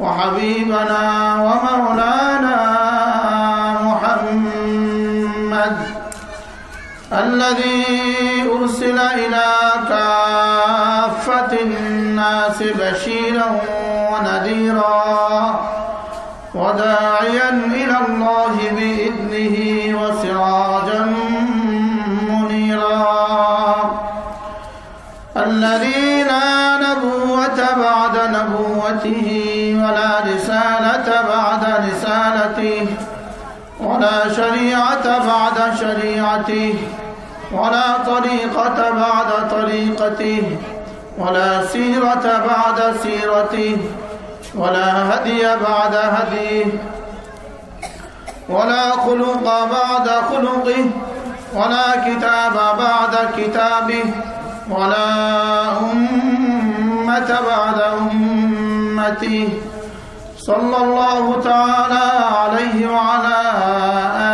وحبيبنا ومولانا محمد الذي أرسل إلى كافة الناس بشيرا ونذيرا وداعيا إلى الله بإذنه وسراجا. بعد شريعته ولا طريقة بعد طريقته ولا سيرة بعد سيرته ولا هدي بعد هديه ولا خلق بعد خلقه ولا كتاب بعد كتابه ولا أمة بعد أمته. صلى الله تعالى عليه وعلى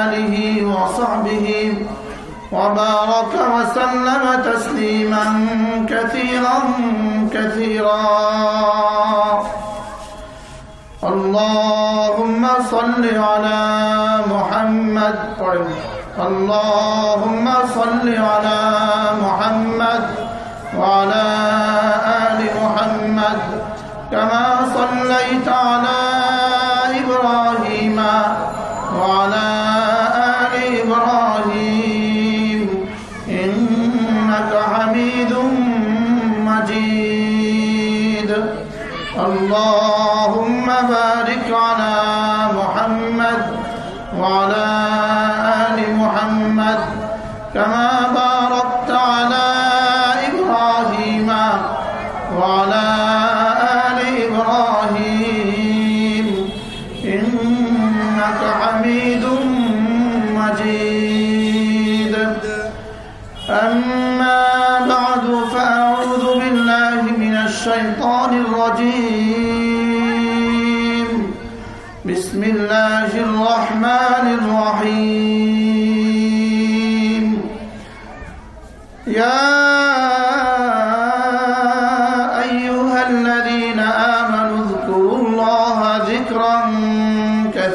آله وصحبه وبارك وسلم تسليما كثيرا كثيرا. اللهم صل على محمد. اللهم صل على محمد وعلى آل محمد. كما صليت على إبراهيم وعلى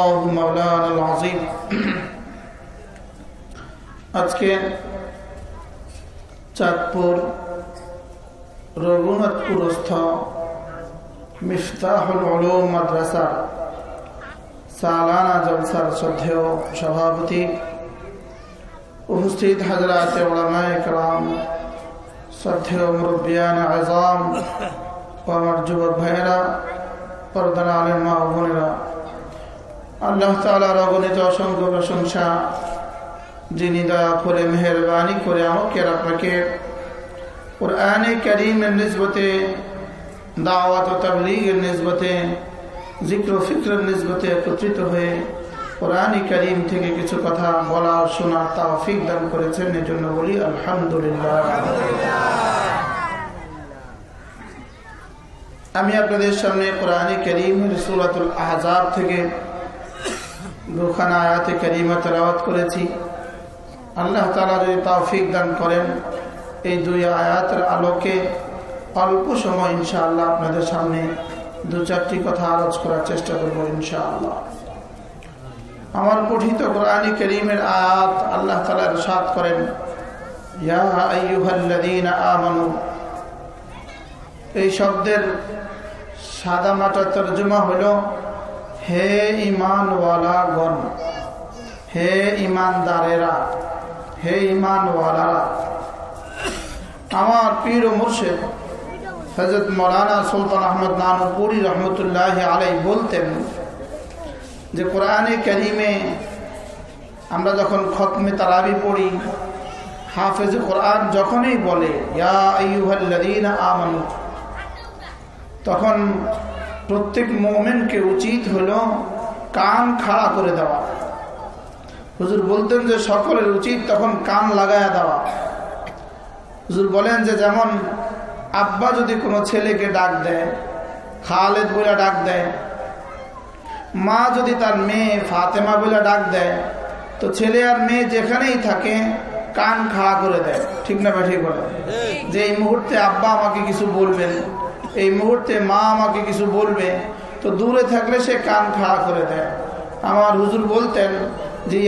الله مولانا العظيم আজকে চাঁদপুর রঘুনাথপুরস্থ মিফতাহুল উলুম মাদ্রাসার সালানা জলসার শ্রদ্ধেয় সভাপতি উপস্থিত হাজরাত ওলামায় کرام শ্রদ্ধেয় মুরব্বিয়ান আজম ও আমার যুবক ভাইয়েরা পর্দার আলের মা বোনেরা আল্লাহ তালার অগণিত অসংখ্য প্রশংসা, যিনি দয়া করে, মেহরবানি করে আমাকে আপনাকে কোরআনে করিমের নিজবতে দাওয়াত ও তবলিগের নিজবতে জিক্র ফিক্রের নিজবতে একত্রিত হয়ে কোরআন করিম থেকে কিছু কথা বলা, শোনা তাওফিক দান করেছেন। এই জন্য বলি আলহামদুলিল্লাহ। আমি আপনাদের সামনে কোরআনে করিম সুরাতুল আহজাব থেকে দুখানা আয়াতে করিমা তেলাওয়াত করেছি। আল্লাহ তালা যদি তাওফিক দান করেন, এই দুই আয়াতের আলোকে অল্প সময় ইনশাআল্লাহ আপনাদের সামনে দু চারটি কথা আলোচ করার চেষ্টা করব ইনশাআল্লাহ। আমার পঠিত কোরআনী করিমের আয়াত আল্লাহ তালা সাত করেন আমানু এই শব্দের সাদা মাটা তর্জমা হল হে ইমানওয়ালা গণ, হে ইমানদারেরা, হে ইমানওয়ালারা, আমার পীর মুর্শেদ হজরত মৌলানা সুলতান আহমদ নানুপুরি রহমতুল্লাহ আলাই বলতেন যে কোরআনে করিমে আমরা যখন খতমে তারাবি পড়ি, হাফেজ কোরআন যখনই বলে, ইয়া আমানু তখন প্রত্যেক মোমেনকে উচিত হলো কান খাড়া করে দেওয়া। হুজুর বলতেন যে সকলের উচিত তখন কান লাগায়া দেওয়া। হুজুর বলেন যে যেমন আব্বা যদি কোনো ছেলেকে ডাক দেয় খালেদ বলে ডাক দেয় মা যদি তার মেয়ে ফাতেমা বলে ডাক দেয় তো ছেলে আর মেয়ে যেখানেই থাকে কান খাড়া করে দেয়। ঠিক না ঠিক বলে? যে এই মুহূর্তে আব্বা আমাকে কিছু বলবেন এই মুহূর্তে মা আমাকে কিছু বলবে, তো দূরে থাকলে সে কান খাড়া করে দেয়। আমার হুজুর বলতেন যে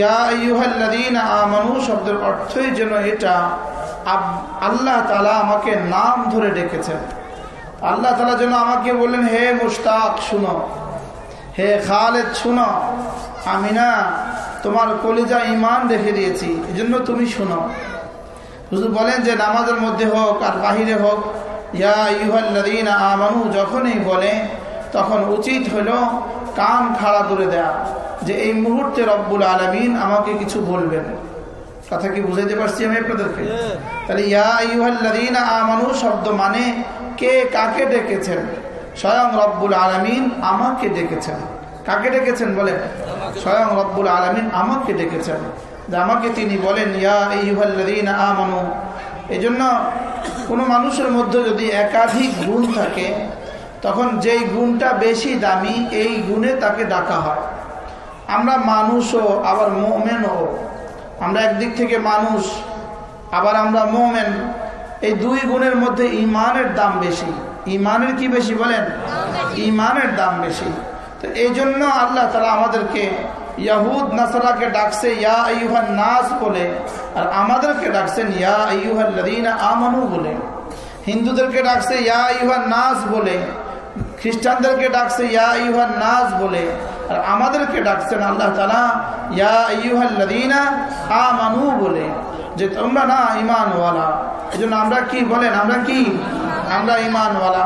আমানু, শব্দের অর্থই যেন এটা আল্লাহ তালা আমাকে নাম ধরে ডেকেছেন। আল্লাহ তালা যেন আমাকে বললেন, হে মুস্তাক শুনো। হে খালেদ, শুনো। আমি না তোমার কলিজা ইমান রেখে দিয়েছি, এজন্য তুমি শুনো। হুজুর বলেন যে, নামাজের মধ্যে হোক আর বাহিরে হোক ইয়া আমানু, যখনই বলে, তখন উচিত হলো কান খাড়া করে দেয়া, যে এই মুহূর্তে রব্বুল আলমিন আমাকে কিছু বলবেন। কথা কি বুঝাইতে পারছি আমি আপনাদেরকে? তাহলে ইয়া ইউহাল্লাদিন আমানু শব্দ মানে কে কাকে ডেকেছেন? স্বয়ং রব্বুল আলমিন আমাকে ডেকেছেন। কাকে ডেকেছেন বলেন? স্বয়ং রব্বুল আলমিন আমাকে ডেকেছেন। যে আমাকে তিনি বলেন, ইয়া ইউহাল্লাদিন আমানু এই জন্য কোনো মানুষের মধ্যে যদি একাধিক গুণ থাকে, তখন যেই গুণটা বেশি দামি, এই গুণে তাকে ডাকা হয়। আমরা মানুষও, আবার মোমেনও। আমরা একদিক থেকে মানুষ, আবার আমরা মোমেন। এই দুই গুণের মধ্যে ইমানের দাম বেশি। ইমানের কি বেশি বলেন? ইমানের দাম বেশি। তো এই জন্য আল্লাহ তালা আমাদেরকে ইয়াহুদ, নাসারাকে ডাকছে, ইয়া আইহান নাস বলে আর আমাদেরকে ডাকছেন, ইয়া আইহান লদিনা আমানু বলে। হিন্দুদেরকে ডাকছে, ইয়া আইহান নাস বলে। খ্রিস্টানদেরকে ডাকছে, ইয়া ইউহান নাজ বলে। আর আমাদেরকে ডাকছেন আল্লাহ তালা ইয়া ইউহাল লদিনা আমানু বলে। যে তোমরা না ইমানওয়ালা এই জন্য আমরা কি, বলেন, আমরা কি? আমরা ইমানওয়ালা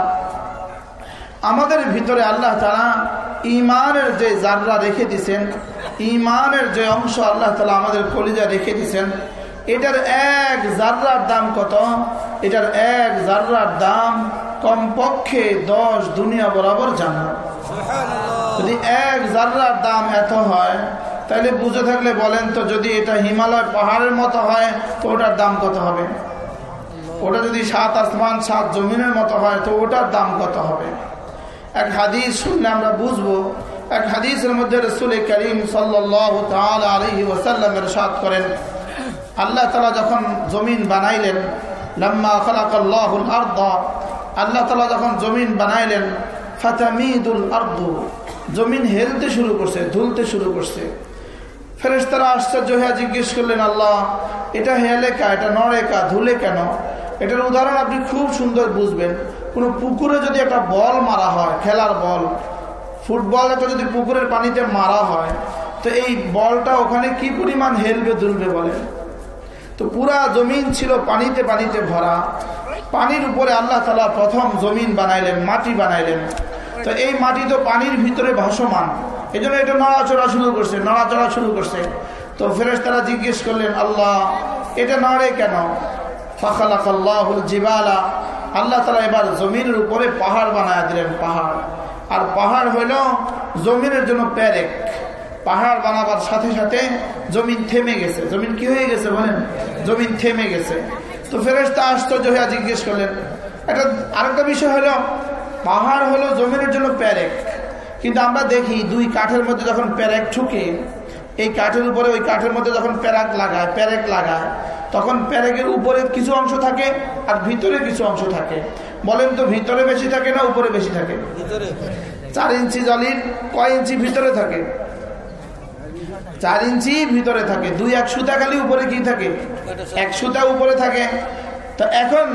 আমাদের ভিতরে আল্লাহ তালা ইমানের যে জাররা রেখে দিছেন ইমানের যে অংশ আল্লাহ তালা আমাদের কলিজা রেখে দিছেন এটার এক জাররার দাম কত? এটার এক জাররার দাম কমপক্ষে দশ দুনিয়া বরাবর জানা যদি এক জাররার দাম এত হয় তাহলে বুঝে থাকলে বলেন তো যদি এটা হিমালয় পাহাড়ের মতো হয় তো ওটার দাম কত হবে? ওটা যদি সাত আসমান সাত জমিনের মতো হয় তো ওটার দাম কত হবে? এক হাদিস শুনলে আমরা বুঝব। এক হাদিসের মধ্যে রসুল করিম সাল্লাহ আলহি ওসাল্লামের সাত করেন আল্লাহ তালা যখন জমিন বানাইলেন, লম্মা খলাকল্লাহুল আর্দা, আল্লাহ তালা যখন জমিন বানাইলেন, ফাতামিদুল আর্দু, জমিন হেলতে শুরু করছে, ধুলতে শুরু করছে। ফেরেস্তারা আশ্চর্য হয়ে জিজ্ঞেস করলেন, আল্লাহ, এটা হেলে কা, এটা নড়ে কা, ধুলে কেন? এটার উদাহরণ আপনি খুব সুন্দর বুঝবেন। কোনো পুকুরে যদি একটা বল মারা হয়, খেলার বল, ফুটবল একটা যদি পুকুরের পানিতে মারা হয়, তো এই বলটা ওখানে কি পরিমাণ হেলবে দুলবে বলে তো পুরা জমিন ছিল পানিতে পানিতে ভরা। পানির উপরে আল্লাহ তালা প্রথম জমিন বানাইলেন, মাটি বানাইলেন। তো এই মাটি তো পানির ভিতরে ভাসমান। এই জন্য এটা নড়াচড়া শুরু করছে, নড়াচড়া শুরু করছে। তো ফেরেস তারা জিজ্ঞেস করলেন, আল্লাহ, এটা নড়ে কেন? জিবালা। আল্লাহ তালা এবার জমিনের উপরে পাহাড় বানায় দিলেন, পাহাড়। আর পাহাড় হইল জমিনের জন্য প্যারেক পাহাড় বানাবার সাথে সাথে জমিন থেমে গেছে। জমিন কি হয়ে গেছে বলেন? জমিন থেমে গেছে। তো ফেরেস্তা আশ্চর্য হয়ে জিজ্ঞেস করলেন একটা আরেকটা বিষয় হলো পাহাড় হলো জমিনের জন্য প্যারেক কিন্তু আমরা দেখি দুই কাঠের মধ্যে যখন প্যারেক ঠুকে এই কাঠের উপরে ওই কাঠের মধ্যে যখন প্যারাক লাগায় প্যারেক লাগায় তখন প্যারেকের উপরে কিছু অংশ থাকে আর ভিতরে কিছু অংশ থাকে। বলেন তো ভিতরে বেশি থাকে না উপরে বেশি থাকে? চার ইঞ্চি জলির কয় ইঞ্চি ভিতরে থাকে? চার ইঞ্চি ভিতরে থাকে, দুই এক সুতা খালি উপরে কি থাকে? এক সুতা উপরে থাকে। তো এখন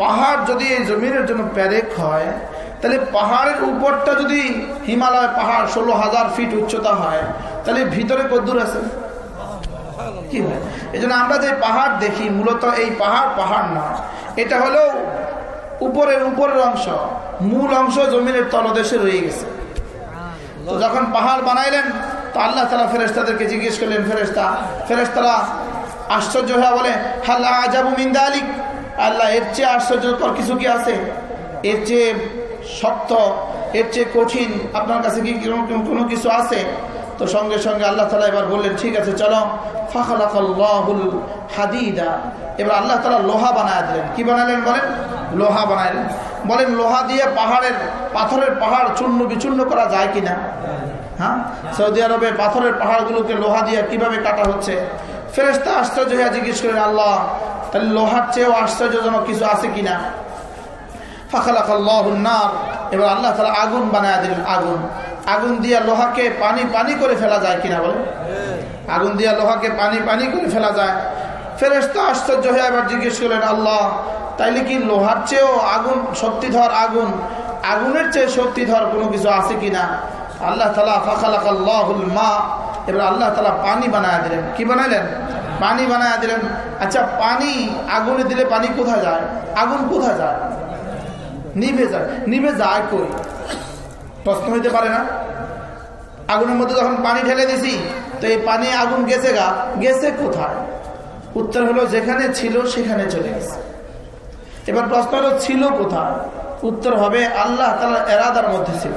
পাহাড় যদি এই জমিনের জন্য প্যারেক হয়, তাহলে পাহাড়ের উপরটা যদি হিমালয় পাহাড় ষোলো হাজার ফিট উচ্চতা হয়, তাহলে ভিতরে কদ্দূর আছে? কি হয়? এই আমরা যে পাহাড় দেখি, মূলত এই পাহাড় পাহাড় না, এটা হলো উপরের উপরের অংশ। মূল অংশ জমিনের তলদেশে রয়ে গেছে। তো যখন পাহাড় বানাইলেন তো আল্লাহ তালা ফেরেস্তাদেরকে জিজ্ঞেস করলেন ফেরেস্তা ফেরেস্তারা আশ্চর্য হয়ে বলে হাল্লা আজাবু মিন্দা আলিক আল্লাহ, এর চেয়ে আশ্চর্যকর কিছু কি আছে? এর চেয়ে শক্ত, এর চেয়ে কঠিন আপনার কাছে কি কোনো কিছু আছে? তো সঙ্গে সঙ্গে আল্লাহ তালা এবার বললেন, ঠিক আছে, চলো। ফাখালাকাল্লাহুল হাদিদা। এবার আল্লাহ তালা লোহা বানায় দিলেন। কি বানালেন বলেন? লোহা বানাইলেন বলেন, লোহা দিয়ে পাহাড়ের, পাথরের পাহাড় চূর্ণ বিচূর্ণ করা যায় কিনা? হ্যাঁ? সৌদি আরবে পাথরের পাহাড়গুলোকে লোহা দিয়ে কীভাবে কাটা হচ্ছে? ফেরেস্তা আশ্চর্য হয়ে জিজ্ঞেস করেন আল্লাহ, তাহলে লোহার চেয়েও আশ্চর্যজনক কিছু আছে কিনা? ফাখালাকাল্লাহুন্নার এবার আল্লাহ তালা আগুন বানায় দিলেন, আগুন। আগুন দিয়া লোহাকে পানি পানি করে ফেলা যায় কিনা বলে? আগুন দিয়া লোহাকে পানি পানি করে ফেলা যায়। ফেরেস্তা আশ্চর্য হয়ে এবার জিজ্ঞেস করলেন, আল্লাহ, তাইলে কি লোহার চেয়েও আগুন, শক্তিধর আগুন? আগুনের চেয়ে শক্তিধর কোনো কিছু আছে কিনা? আল্লাহ তালা ফাখালাকাল্লাহুল মা, এবার আল্লাহ তালা পানি বানায় দিলেন। কি বানাইলেন? পানি বানায় দিলেন। আচ্ছা পানি আগুনে দিলে পানি কোথায় যায়? আগুন কোথায় যায়? নিভে যায়। নিভে যায় কই? প্রশ্ন হইতে পারে না। আগুনের মধ্যে যখন পানি ঢেলে দিছি, তো এই পানি আগুন গেছে গা? গেছে কোথায়? উত্তর হলো, যেখানে ছিল সেখানে চলে গেছে। এবার প্রশ্ন হলো, ছিল কোথায়? উত্তর হবে, আল্লাহ তালা এরাদার মধ্যে ছিল।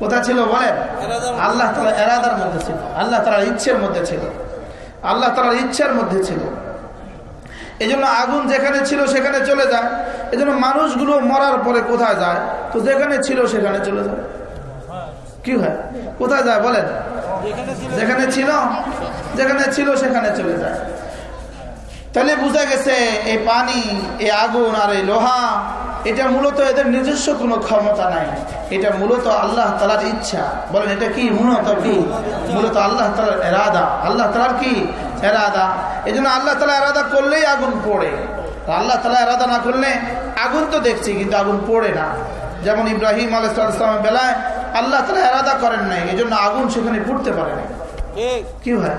কোথায় ছিল বলেন? আল্লাহ তালা এরাদার মধ্যে ছিল। আল্লাহ তালার ইচ্ছের মধ্যে ছিল। আল্লাহ তালার ইচ্ছার মধ্যে ছিল। এই আগুন যেখানে ছিল সেখানে চলে যায়। এই মানুষগুলো মরার পরে কোথায় যায়? তো যেখানে ছিল সেখানে চলে যায়। কি হয়? কোথায় যায় বলেন? যেখানে ছিল যেখানে ছিল সেখানে চলে যায়। তাহলে বুঝা গেছে এই পানি, এই আগুন আর এই লোহা এটা মূলত এদের নিজস্ব কোনো ক্ষমতা নাই। এটা মূলত আল্লাহ তালার ইচ্ছা। বলেন এটা কি? মূলত কি? মূলত আল্লাহ তালার এরাদা। আল্লাহ তালার কি? এরাদা। এই জন্য আল্লাহ তালা এরাদা করলেই আগুন পড়ে। আল্লাহ তালা এরাদা না করলে আগুন তো দেখছি কিন্তু আগুন পড়ে না। যেমন ইব্রাহিম আলাইসালামের বেলায় আল্লাহ তালা এরাদা করেন নাই এই জন্য আগুন সেখানে পড়তে পারে না। কি হয়?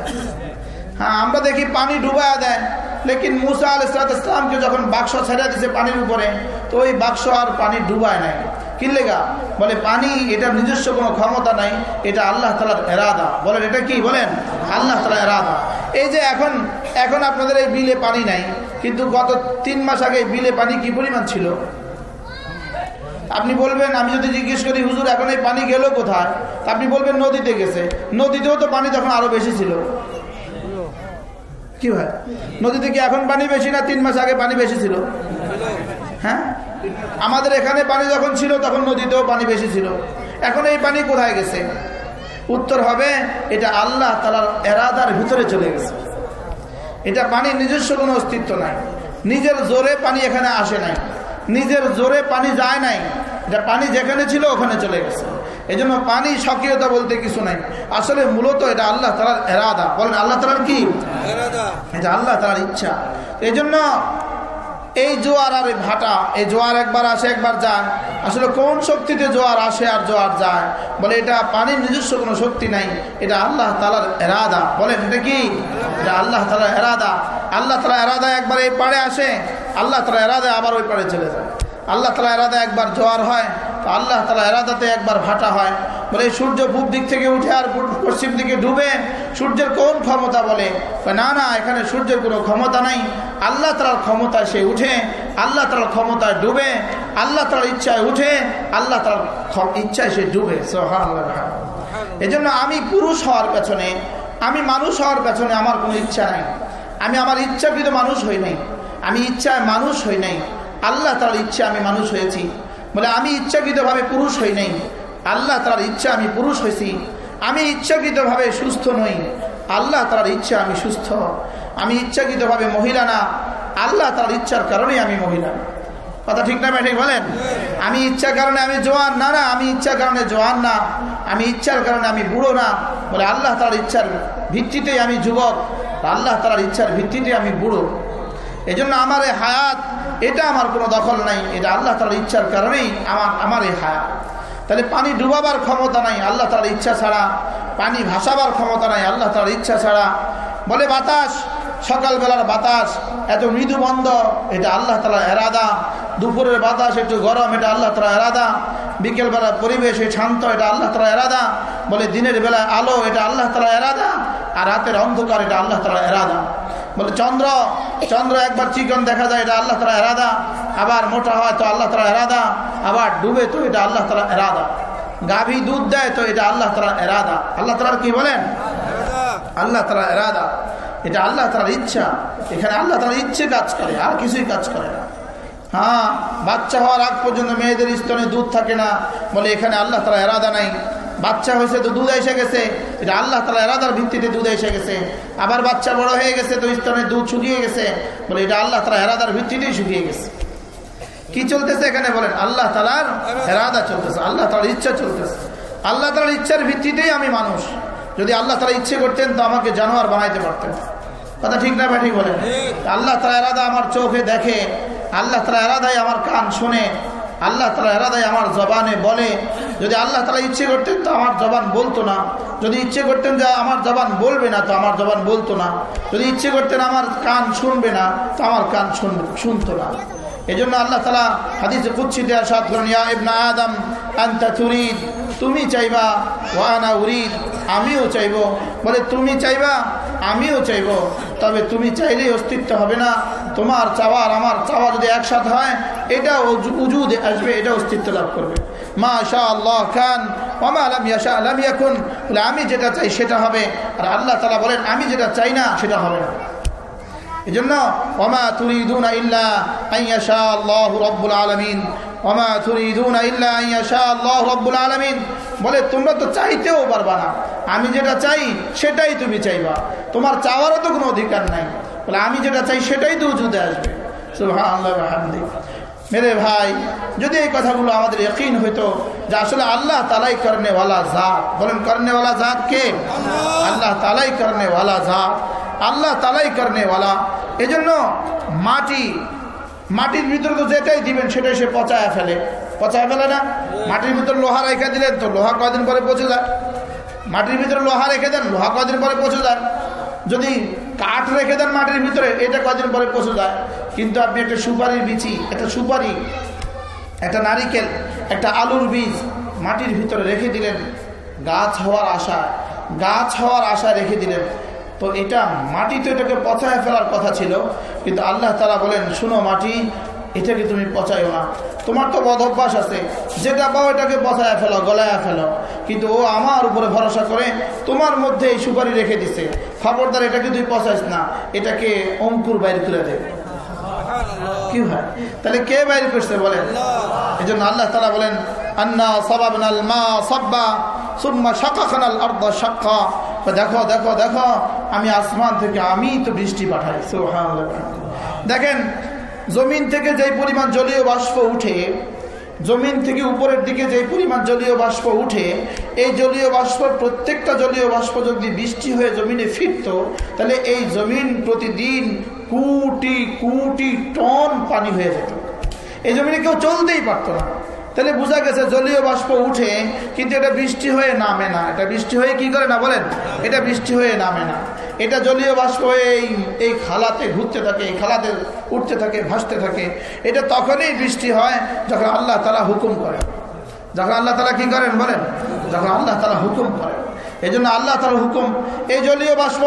হ্যাঁ আমরা দেখি পানি ডুবায়া দেয়। লেকিন মুসা আল ইসলামকে যখন বাক্স ছেড়ে দিছে পানির উপরে, তো ওই বাক্স আর পানি ডুবায় নাই। কিনলেগা বলে, পানি এটা নিজস্ব কোনো ক্ষমতা নাই, এটা আল্লাহ তালার এরাদা বলেন, এটা কি? বলেন, আল্লাহ তালা এরাদা এই যে এখন এখন আপনাদের এই বিলে পানি নাই, কিন্তু গত তিন মাস আগে বিলে পানি কি পরিমাণ ছিল? আপনি বলবেন, আমি যদি জিজ্ঞেস করি, হুজুর, এখন এই পানি গেল কোথায়? আপনি বলবেন, নদীতে গেছে। নদীতেও তো পানি তখন আরও বেশি ছিল। কি ভাই নদীতে কি এখন পানি বেশি না তিন মাস আগে পানি বেশি ছিল? হ্যাঁ? আমাদের এখানে পানি যখন ছিল, তখন নদীতেও পানি বেশি ছিল। এখন এই পানি কোথায় গেছে? উত্তর হবে, এটা আল্লাহ তালার এরাদার ভিতরে চলে গেছে। এটা পানির নিজস্ব কোনো অস্তিত্ব নাই। নিজের জোরে পানি এখানে আসে নাই। নিজের জোরে পানি যায় নাই। এটা পানি যেখানে ছিল ওখানে চলে গেছে। এই জন্য পানি সক্রিয়তা বলতে কিছু নাই। আসলে মূলত এটা আল্লাহ তালার এরাদা। বলেন আল্লাহ তালার কি? এটা আল্লাহ তালার ইচ্ছা। এই জন্য এই জোয়ার আর এই ভাটা এই জোয়ার একবার আসে একবার যায়। আসলে কোন শক্তিতে জোয়ার আসে আর জোয়ার যায়? বলে এটা পানির নিজস্ব কোনো শক্তি নাই। এটা আল্লাহ তালার এরাদা। বলেন এটা কি? এটা আল্লাহ তালার এরাদা। আল্লাহ তালা এরাদা একবার এই পাড়ে আসে। আল্লাহ তালা এরাদা আবার ওই পাড়ে চলে যায়। আল্লাহ তালা এরাদা একবার জোয়ার হয়, তো আল্লাহ তালা এরাদাতে একবার ভাটা হয়। বলে সূর্য পূব দিক থেকে উঠে আর পশ্চিম দিকে ডুবে, সূর্যের কোন ক্ষমতা বলে? না না, এখানে সূর্যের কোনো ক্ষমতা নাই। আল্লাহ তালার ক্ষমতায় সে উঠে, আল্লাহ তালার ক্ষমতায় ডুবে, আল্লাহ তালার ইচ্ছায় উঠে, আল্লাহ তালার ইচ্ছায় সে ডুবে। এজন্য আমি পুরুষ হওয়ার পেছনে, আমি মানুষ হওয়ার পেছনে আমার কোনো ইচ্ছা নাই। আমি আমার ইচ্ছাকৃত মানুষ হই নাই। আমি ইচ্ছায় মানুষ হই নাই। আল্লাহ তার ইচ্ছা আমি মানুষ হয়েছি। বলে, আমি ইচ্ছাকৃতভাবে পুরুষ হই নাই। আল্লাহ তার ইচ্ছা আমি পুরুষ হয়েছি। আমি ইচ্ছাকৃতভাবে সুস্থ নই। আল্লাহ তার ইচ্ছা আমি সুস্থ। আমি ইচ্ছাকৃতভাবে মহিলা না। আল্লাহ তার ইচ্ছার কারণেই আমি মহিলা। কথা ঠিক না ঠিক বলেন? আমি ইচ্ছার কারণে আমি জোয়ান না না, আমি ইচ্ছার কারণে জোয়ান না। আমি ইচ্ছার কারণে আমি বুড়ো না। বলে, আল্লাহ তার ইচ্ছার ভিত্তিতেই আমি যুবক। আল্লাহ তার ইচ্ছার ভিত্তিতে আমি বুড়ো। এই জন্য আমার এই হায়াত, এটা আমার কোনো দখল নাই। এটা আল্লাহ তার ইচ্ছার কারণেই আমার আমার এই হায়াত। তাহলে পানি ডুবাবার ক্ষমতা নাই, আল্লাহ তার ইচ্ছা ছাড়া। পানি ভাসাবার ক্ষমতা নাই, আল্লাহ তার ইচ্ছা ছাড়া। বলে বাতাস, সকালবেলার বাতাস, এত মৃদু বন্ধ, এটা আল্লাহ তালা এরাদা। দুপুরের বাতাস একটু গরম, এটা আল্লাহ তালা এরাদা। বিকেলবেলার পরিবেশ শান্ত, এটা আল্লাহ তালা এরাদা। বলে দিনের বেলায় আলো, এটা আল্লাহ তালা এরাদা। আর রাতের অন্ধকার, এটা আল্লাহ তালা এরাদা। বলে, চন্দ্র চন্দ্র, একবার চিকন দেখা যায়, এটা আল্লাহ তালা এরাদা আবার মোটা হয় তো আল্লাহ তালা এরাদা আবার ডুবে তো এটা আল্লাহ তালা এরাদা গাভী দুধ দেয় তো এটা আল্লাহ তালা এরাদা আল্লাহ তালার কি বলেন? আল্লাহ তালা এরাদা এটা আল্লাহ তালার ইচ্ছা। এখানে আল্লাহ তালার ইচ্ছে কাজ করে, আর কিছুই কাজ করে না। হ্যাঁ বাচ্চা হওয়ার আগ পর্যন্ত মেয়েদের স্তনে দুধ থাকে না। বলে, এখানে আল্লাহ তালা এরাদা নাই। বাচ্চা হয়েছে তো দুধ এসে গেছে। এটা আল্লাহ তালা এরাদার ভিত্তিতে দুধ এসে গেছে। আবার বাচ্চা বড় হয়ে গেছে তো স্তনে দুধ শুকিয়ে গেছে। বলে এটা আল্লাহ তালা এরাদার ভিত্তিতেই শুকিয়ে গেছে। কি চলতেছে এখানে বলেন? আল্লাহ তালার এরাদা চলতেছে আল্লাহ তালার ইচ্ছা চলতেছে। আল্লাহ তালার ইচ্ছার ভিত্তিতেই আমি মানুষ। যদি আল্লাহ তালা ইচ্ছে করতেন তো আমাকে জানোয়ার বানাইতে পারতেন। কথা ঠিক না ঠিক বলেন? আল্লাহ তালা এরাদা আমার চোখে দেখে আল্লাহ তালা এরাদাই আমার কান শোনে। আল্লাহ তালা এরাদাই আমার জবানে বলে, যদি আল্লাহ তালা ইচ্ছে করতেন তো আমার জবান বলতো না। যদি ইচ্ছে করতেন যে আমার জবান বলবে না, তো আমার জবান বলতো না। যদি ইচ্ছে করতেন আমার কান শুনবে না, তো আমার কান শুন শুনতো না। এই জন্য আল্লাহ তালা হাদিস কুচ্ছিতে আসাদ করেন, ইয়া ইবনা আদম, আন্তা তুরিদ? তুমি চাইবা? ওয়ানা উরিদ। আমিও চাইব। বলে, তুমি চাইবা? আমিও চাইব। তবে তুমি চাইলেই অস্তিত্ব হবে না। তোমার চাওয়ার আমার চাওয়া যদি একসাথে হয়, এটা উজুদ আসবে, এটা অস্তিত্ব লাভ করবে। মা শাহ আল্লাহ খান ওমা আলম ইয়াশা আলম ইয়াকুন। বলে, আমি যেটা চাই সেটা হবে। আর আল্লাহ তালা বলেন, আমি যেটা চাই না, সেটা হবে না। এই জন্য ওমা তুরিদুন ইল্লা আইয়াশা আল্লাহ রব্বুল আলমিন। ওমা তুরিদুন ইল্লা আইয়াশা আল্লাহ রব্বুল আলমিন। বলে তোমরা তো চাইতেও পারবা না। আমি যেটা চাই সেটাই তুমি চাইবা। তোমার চাওয়ারও তো কোনো অধিকার নাই। বলে আমি যেটা চাই সেটাই তো উজুদে আসবে। মেরে ভাই যদি এই কথাগুলো আমাদের ইকিন হইতো যে আসলে আল্লাহ তালাই করনেওয়ালা জাত বলেন করনেওয়ালা জাত কে? আল্লাহ তালাই করনেওয়ালা জাত। আল্লাহ তালাই করনেওয়ালা এজন্য মাটি, মাটির ভিতরে তো যেটাই দিবেন সেটাই সে পচায় ফেলে। পচায় ফেলে না? মাটির ভিতরে লোহা রেখে দিলেন তো, লোহা কয়দিন পরে পচে যায়? মাটির ভিতরে লোহা রেখে দেন, লোহা কয়দিন পরে পচে যায়? যদি কাঠ রেখে দেন মাটির ভিতরে, এটা কয়দিন পরে পচে যায়? কিন্তু আপনি একটা সুপারির বিচি, একটা সুপারি, একটা নারিকেল, একটা আলুর বীজ মাটির ভিতরে রেখে দিলেন। গাছ হওয়ার আশা গাছ হওয়ার আশা রেখে দিলেন। তো এটা মাটি তো এটাকে পচায় ফেলার কথা ছিল কিন্তু আল্লাহ তালা বলেন শুনো মাটি এটাকে তুমি পচাইও না। তোমার তো বদ অভ্যাস আছে। যেটা পাও এটাকে পচায় ফেলো গলায় ফেলো। কিন্তু ও আমার উপরে ভরসা করে তোমার মধ্যে এই সুপারি রেখে দিছে। খবরদার এটাকে তুই পচাইস না। এটাকে অঙ্কুর বাইরে তুলে দেবে কি হয়? তাহলে কে বাইরে করছে বলেন? এই জন্য আল্লাহ তালা বলেন আন্না সবাবনাল মা সব্বা সুম্মা শাখাখানাল আর্দ শাখা দেখো দেখো দেখো আমি আসমান থেকে, আমি তো বৃষ্টি পাঠাই দেখেন, জমিন থেকে যেই পরিমাণ জলীয় বাষ্প উঠে, জমিন থেকে উপরের দিকে যে পরিমাণ জলীয় বাষ্প উঠে, এই জলীয় বাষ্প প্রত্যেকটা জলীয় বাষ্প যদি বৃষ্টি হয়ে জমিনে ফিরত, তাহলে এই জমিন প্রতিদিন কোটি কোটি টন পানি হয়ে যেত। এই জমিনে কেউ চলতেই পারত না। তাহলে বোঝা গেছে জলীয় বাষ্প উঠে, কিন্তু এটা বৃষ্টি হয়ে নামে না। এটা বৃষ্টি হয়ে কি করে না বলেন? এটা বৃষ্টি হয়ে নামে না। এটা জলীয় বাষ্প এই এই খালাতে ঘুরতে থাকে, এই খালাতে উঠতে থাকে, ভাসতে থাকে। এটা তখনই বৃষ্টি হয় যখন আল্লাহ তালা হুকুম করে। যখন আল্লাহ তালা কি করেন বলেন? যখন আল্লাহ তালা হুকুম করে এই জন্য আল্লাহ তালা হুকুম, এই জলীয় বাষ্প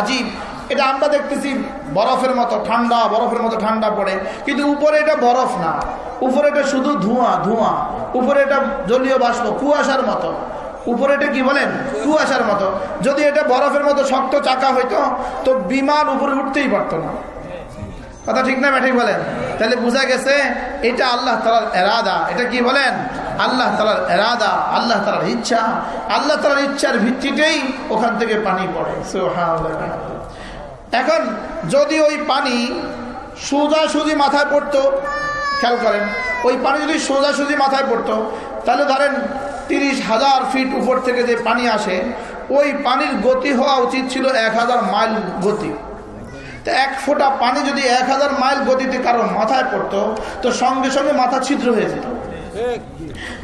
আজীব। এটা আমরা দেখতেছি বরফের মতো ঠান্ডা, বরফের মতো ঠান্ডা পড়ে। কিন্তু উপরে এটা বরফ না। উপরে এটা শুধু ধোঁয়া ধোঁয়া। উপরে এটা জলীয় বাষ্প, কুয়াশার মতো। উপরে এটা কি বলেন? কুয়াশার মতো। যদি এটা বরফের মতো শক্ত চাকা হইতো, তো বিমান উপরে উঠতেই পারতো না। কথা ঠিক না ব্যাঠিক বলেন? তাহলে বোঝা গেছে, এটা আল্লাহ তালার এরাদা। এটা কি বলেন? আল্লাহ তালার এরাদা, আল্লাহ তালার ইচ্ছা। আল্লাহ তালার ইচ্ছার ভিত্তিতেই ওখান থেকে পানি পড়ে। এখন যদি ওই পানি সোজাসুজি মাথায় পড়তো, খেয়াল করেন, ওই পানি যদি সোজাসুজি মাথায় পড়তো, তাহলে ধরেন তিরিশ হাজার ফিট উপর থেকে যে পানি আসে, ওই পানির গতি হওয়া উচিত ছিল এক হাজার মাইল গতি। তো এক ফোঁটা পানি যদি এক হাজার মাইল গতিতে কারও মাথায় পড়তো, তো সঙ্গে সঙ্গে মাথা ছিদ্র হয়ে যেত।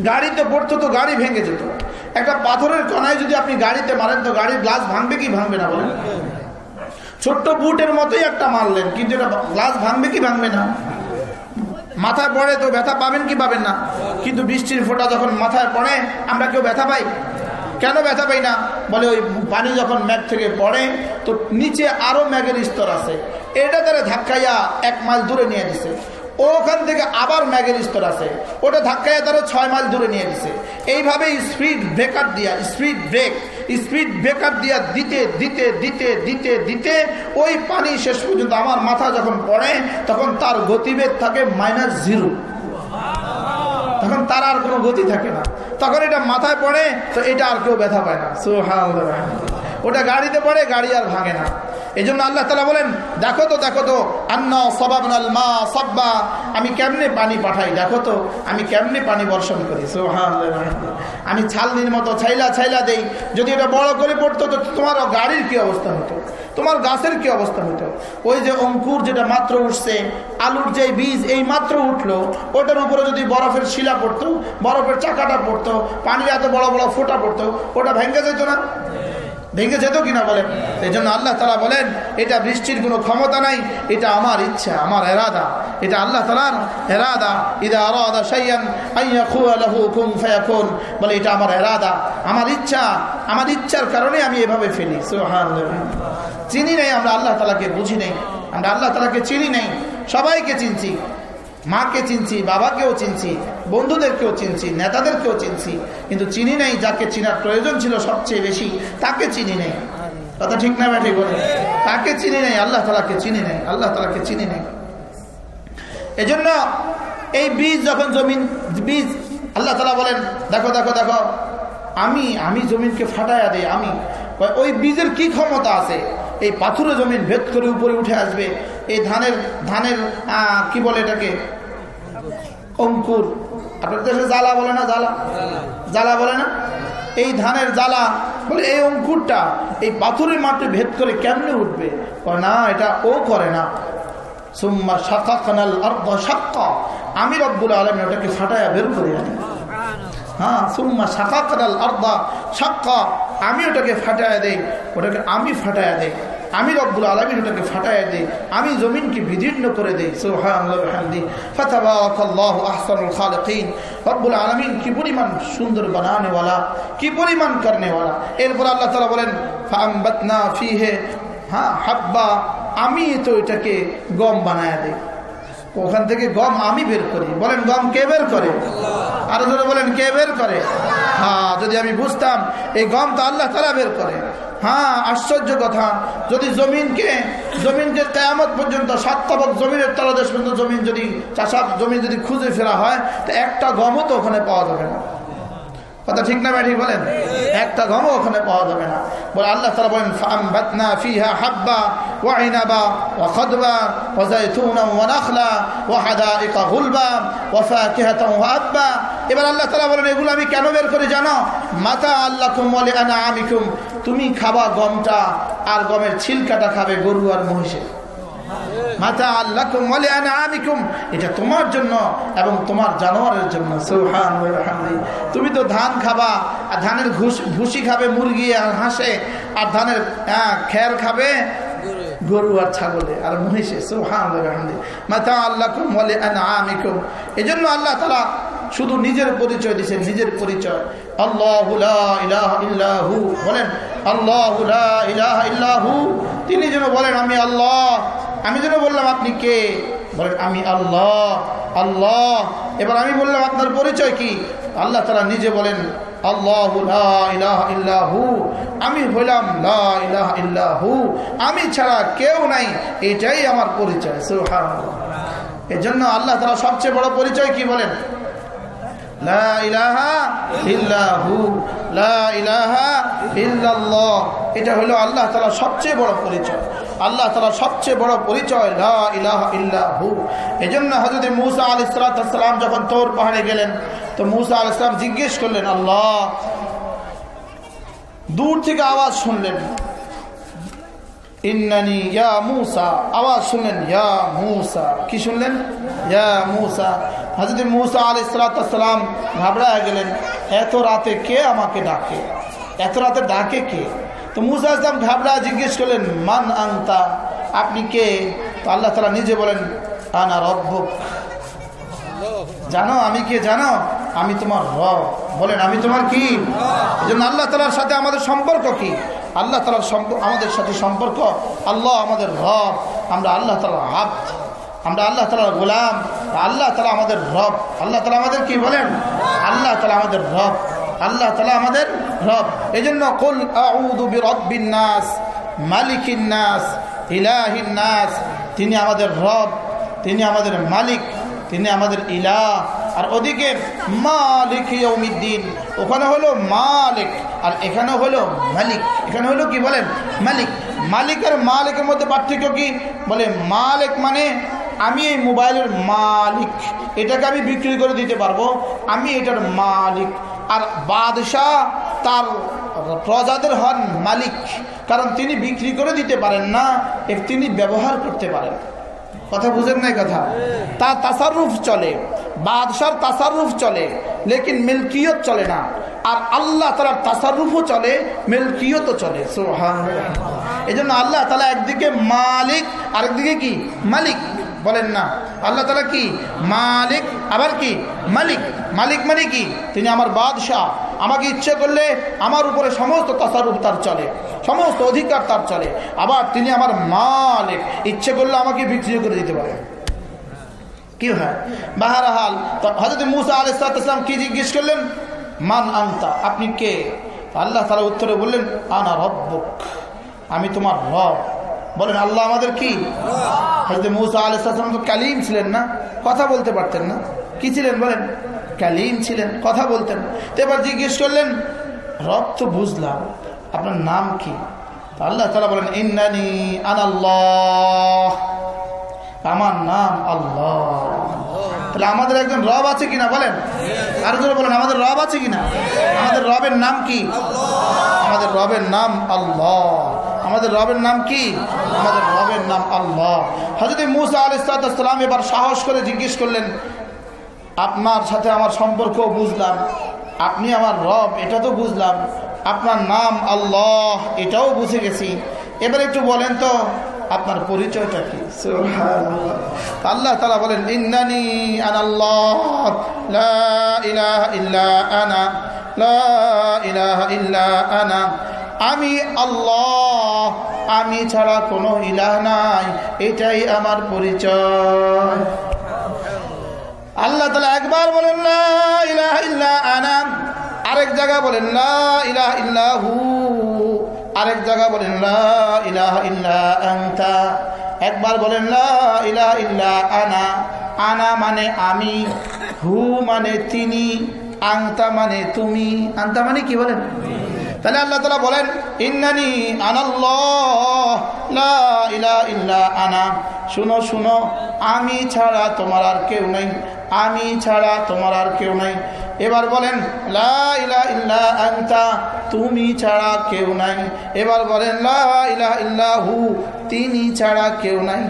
গাড়িতে পড়তো তো গাড়ি ভেঙে যেত। একটা পাথরের কণায় যদি আপনি গাড়িতে মারেন, তো গাড়ির গ্লাস ভাঙবে কি ভাঙবে না বলেন? ছোট্ট বুটের মতোই একটা মারলেন, কিন্তু এটা গ্লাস ভাঙবে কি ভাঙবে না? মাথায় পড়ে তো ব্যথা পাবেন কি পাবেন না? কিন্তু বৃষ্টির ফোঁটা যখন মাথায় পড়ে, আমরা কেউ ব্যথা পাই? কেন ব্যথা পাই না? বলে ওই পানি যখন ম্যাগ থেকে পড়ে, তো নিচে আরও ম্যাগের স্তর আছে। এটা তারা ধাক্কাইয়া এক মাইল দূরে নিয়ে দিছে। ওখান থেকে আবার ম্যাগের স্তর আছে। ওটা ধাক্কায় তারা ছয় মাইল দূরে নিয়ে দিছে এইভাবে স্পিড ব্রেকার দিয়া, স্পিড ব্রেক, স্পিড ব্রেকার দিয়া দিতে দিতে দিতে দিতে দিতে ওই পানি শেষ পর্যন্ত আমার মাথা যখন পড়ে, তখন তার গতিবেগ থাকে মাইনাস জিরো। তখন তার আর কোনো গতি থাকে না। তখন এটা মাথায় পড়ে, তো এটা আর কেউ ব্যথা পায় না। ওটা গাড়িতে পড়ে, গাড়ি আর ভাঙে না। এই জন্য আল্লাহ তালা বলেন, দেখো তো দেখো তো, আন্না সবাবনাল মা সব্বা। আমি কেমনে পানি পাঠাই? দেখো তো, আমি কেমনে পানি বর্ষণ করি? আমি ছালনির মতো ছাইলা ছাইলা দেই। যদি এটা বড় করে পড়তো, তো তোমার গাড়ির কি অবস্থা হতো? তোমার গাছের কি অবস্থা হতো? ওই যে অঙ্কুর যেটা মাত্র উঠছে, আলুর যে বীজ, এই মাত্র উঠল, ওটার উপরে যদি বরফের শিলা পড়তো, বরফের চাকাটা পড়তো পানির এত বড় বড় ফোটা পড়তো, ওটা ভেঙে যেত না? ভেঙে যেত কিনা বলেন? এই জন্য আল্লাহ তালা বলেন, এটা বৃষ্টির কোনো ক্ষমতা নাই, এটা আমার ইচ্ছা, আমার এরাদা। এটা আল্লাহ তালার এরাদা। ইদা আরাদা সাইয়ান আইয়া খুয়ালাহু কুম বলে, এটা আমার এরাদা, আমার ইচ্ছা, আমার ইচ্ছার কারণে আমি এভাবে ফেলি। চিনি নেই, আমরা আল্লাহ তালাকে বুঝি নেই। আমরা আল্লাহ তালাকে চিনি নেই। সবাইকে চিনছি, মাকে চিনছি, বাবাকেও চিনছি। বন্ধুদেরকেও চিনছি, নেতাদেরকেও চিনছি, কিন্তু চিনি নেই যাকে চিনার প্রয়োজন ছিল সবচেয়ে বেশি, তাকে চিনি নেই। কথা ঠিক না ব্যাঠি বলে তাকে চিনি নেই, আল্লাহ তালাকে চিনি নেই, আল্লাহ তালাকে চিনি নেই। এজন্য এই বীজ যখন জমিন, বীজ, আল্লাহ তালা বলেন, দেখো দেখো দেখো, আমি আমি জমিনকে ফাটাইয়া দেই, আমি। ওই বীজের কি ক্ষমতা আছে? এই পাথুরে জমিন ভেদ করে উপরে উঠে আসবে, এই ধানের ধানের কি বলে এটাকে? অঙ্কুর। আপনার দেশে জ্বালা বলে না জ্বালা? জ্বালা বলে না? এই ধানের জ্বালা, বলে এই অঙ্কুরটা এই পাথরের মাঠে ভেদ করে কেমনে উঠবে? না, এটা ও করে না। সুম্মা শাখা খানাল অর্ধ সাক্কা আমি রব্বুল আলম ওটাকে ফাটাইয়া বের করে আনি। হ্যাঁ সুম্মা শাখা খানাল অর্ধ সাক্কা আমি ওটাকে ফাটাইয়া দেই, ওটাকে আমি ফাটাইয়া দেই। আমি রব্বুল আলমিন ওটাকে ফাটাই দিই, আমি জমিনকে বিদীর্ণ করে দিই সোহানি খালকিন। রব্বুল আলমিন কি পরিমাণ সুন্দর বানানেওয়ালা, কি পরিমাণ করনেওয়ালা। এরপর আল্লাহ তালা বলেন ফিহে হ্যাঁ হাব্বা, আমি তো এটাকে গম বানায় দিই। ওখান থেকে গম আমি বের করি। বলেন, গম কে বের করে? আরও ধরে বলেন, কে বের করে? হ্যাঁ যদি আমি বুঝতাম, এই গম তো আল্লাহ তালা বের করে। হ্যাঁ আশ্চর্য কথা। যদি জমিনকে জমিনকে কেয়ামত পর্যন্ত সাতটাবক জমিনের তলাদেশ পর্যন্ত জমিন যদি চাষাব জমি যদি খুঁজে ফেরা হয়, তো একটা গমও তো ওখানে পাওয়া যাবে না। কথা ঠিক না ব্যাঠি বলেন? একটা গমও ওখানে পাওয়া যাবে না। বলে আল্লাহ তালা বলেন ফামবাতনা ফিহা হাব্বা ওয়াইনাবা ওয়াখদবা ওয়াজাইতুনা ওয়ানাখলা ওয়াহাদাইকা গুলবা ওয়াফাকিহাতা ওয়াআব্বা এবার আল্লাহ তালা বলেন, এগুলো আমি কেন বের করে জানো? মাতা আল্লাহ বলে আনা আমিকুম তুমি খাবা গমটা আর গমের ছিলকাটা খাবে গরু আর মহিষে তুমি তো ধান খাবা, আর ধানের ভুসি খাবে, মুরগি আর আর ধানের খের খাবে গরু আর ছাগলে আর মহিষে। বলে এই জন্য আল্লাহ তালা শুধু নিজের পরিচয় দিচ্ছেন নিজের পরিচয়। আল্লাহ বলেন, আল্লাহ তিনি যেন বলেন, আমি আল্লাহ। আমি যেন বললাম, আপনি কে? বলেন আমি আল্লাহ আল্লাহ। এবার আমি বললাম, আপনার পরিচয় কি? আল্লাহ তারা নিজে বলেন আমি হইলাম আমি ছাড়া কেউ নাই, এটাই আমার পরিচয় এর জন্য আল্লাহ তারা সবচেয়ে বড় পরিচয় কি বলেন? এটা হলো আল্লাহ তালা সবচেয়ে বড় পরিচয়। আল্লাহ তালা সবচেয়ে বড় পরিচয় ইল্লাহু। এই জন্য হজরত মুসা আল ইসলাতাম যখন তোর পাহাড়ে গেলেন, তো মুসা আল ইসলাম জিজ্ঞেস করলেন, আল্লাহ, দূর থেকে আওয়াজ শুনলেন। ইন্নানি ইয়া মুসা, আওয়াজ শুনলেন, ইয়া মুসা। কি শুনলেন? ইয়া মুসা। হজরত মুসা আল ইসলাতাম ঘাবড়ায় গেলেন, এত রাতে কে আমাকে ডাকে? এত রাতে ডাকে কে? তো মুসা ইসলাম ঘাবড়া জিজ্ঞেস করলেন, মান আংতা আপনি কে? তো আল্লাহ তালা নিজে বলেন, আনা রব্বুক। জানো, আমি কে জানো? আমি তোমার রব। বলেন, আমি তোমার কি? জন্য আল্লাহ তালার সাথে আমাদের সম্পর্ক কি? আল্লাহ তালার আমাদের সাথে সম্পর্ক। আল্লাহ আমাদের রব। আমরা আল্লাহ তালার হাত আমরা আল্লাহ তালার গোলাম। আল্লাহ তালা আমাদের রব। আল্লাহ তালা আমাদের কি বলেন? আল্লাহ তালা আমাদের রব। আল্লাহ তালা আমাদের রব। এই জন্য কুল রব্বিন নাস ইলাহিন নাস। তিনি আমাদের রব, তিনি আমাদের মালিক, তিনি আমাদের ইলা আর ওদিকে মালিক ইয়ৌমিদ্দিন ওখানে হলো মালিক, আর এখানে হলো মালিক। এখানে হলো কি বলেন? মালিক। মালিক আর মালিকের মধ্যে পার্থক্য কি? বলে মালিক মানে আমি এই মোবাইলের মালিক, এটাকে আমি বিক্রি করে দিতে পারব, আমি এটার মালিক। আর বাদশাহ তার প্রজাদের হন মালিক, কারণ তিনি বিক্রি করে দিতে পারেন না তিনি ব্যবহার করতে পারেন। কথা বুঝেন নাই কথা? তার তাসারুফ চলে। বাদশার তাসারুফ চলে, লেকিন মিল্কিয়ত চলে না। আর আল্লাহ তালার তাসারুফও চলে, মিল্কিয়তও চলে। এই জন্য আল্লাহ তালা একদিকে মালিক, আরেকদিকে কি? মালিক। বলেন না। আল্লাহ তালা কি? মালিক। আবার কি? মালিক। মালিক মানে কি? তিনি আমার বাদশাহ। আমাকে ইচ্ছে করলে আমার উপরে সমস্ত তাসারুফ তার চলে, সমস্ত অধিকার তার চলে। আবার তিনি আমার মালিক। ইচ্ছে করলে আমাকে বিক্রি করে দিতে পারে কি হয়? বাহারাহাল হজরত মুসা আলাইসালাম কি জিজ্ঞেস করলেন? মান আনতা, আপনি কে? আল্লাহ তালা উত্তরে বললেন, আনা রব্বুক, আমি তোমার রব। বলেন, আল্লাহ আমাদের কি? হজরত মুসা আলাইসালাম তো কালিম ছিলেন না, কথা বলতে পারতেন না। কি ছিলেন বলেন? কালিম ছিলেন, কথা বলতেন। তো এবার জিজ্ঞেস করলেন, রব তো বুঝলাম, আপনার নাম কি? আল্লাহ তালা বলেন, ইন্নানি আনাল্লাহ। আমার নাম আল্লাহ। তাহলে আমাদের একজন রব আছে কিনা বলেন? আরও জোরে বলেন, আমাদের রব আছে কিনা? আমাদের রবের নাম কি? আমাদের রবের নাম আল্লাহ। আমাদের রবের নাম কি? আমাদের রবের নাম আল্লাহ। হজরত মুসা আল ইসলাতাম এবার সাহস করে জিজ্ঞেস করলেন, আপনার সাথে আমার সম্পর্ক বুঝলাম। আপনি আমার রব, এটা তো বুঝলাম। আপনার নাম আল্লাহ, এটাও বুঝে গেছি। এবার একটু বলেন তো আপনার পরিচয়টা কি? আল্লাহ তালা বলেন ইন্দানি আনাল্লাহ আনা ইল্লা আনা। আমি আল্লাহ আমি ছাড়া কোনো ইলাহ নাই এটাই আমার পরিচয়। আল্লাহ তালা একবার বলেন না ইলাহ ইল্লা আনা। আরেক জায়গা বলেন না ইলাহ ইল্লাহু আরেক জায়গা বলেন একবার বলেন ইলা ইল্লা আনা। আনা মানে আমি, হু মানে তিনি আংতা মানে তুমি। আংতা মানে কি বলেন? তাহলে আল্লাহ তালা বলেন, ইন্নানি আনাল্লাহ আনা। শুনো শুনো, আমি ছাড়া তোমার আর কেউ নেই। আমি ছাড়া তোমার আর কেউ নাই। এবার বলেন তুমি ছাড়া কেউ নাই। এবার বলেন ইল্লাহু তিনি ছাড়া কেউ নাই।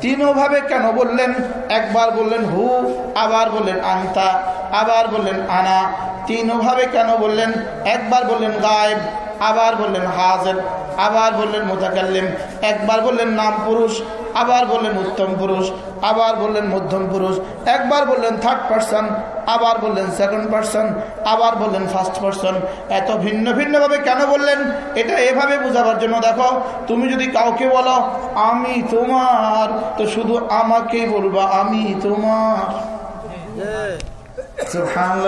তিনোভাবে কেন বললেন? একবার বললেন, হু। আবার বললেন, আন্তা। আবার বললেন, আনা। তিনোভাবে কেন বললেন? একবার বললেন, গায়েব। আবার বললেন হাজের আবার বললেন মোতাকাল্লিম একবার বললেন নাম পুরুষ আবার বললেন উত্তম পুরুষ আবার বললেন মধ্যম পুরুষ একবার বললেন থার্ড পার্সন আবার বললেন সেকেন্ড পার্সন আবার বললেন ফার্স্ট পার্সন এত ভিন্ন ভিন্নভাবে কেন বললেন? এটা এভাবে বোঝাবার জন্য দেখো তুমি যদি কাউকে বলো আমি তোমার তো শুধু আমাকেই বলবা আমি তোমার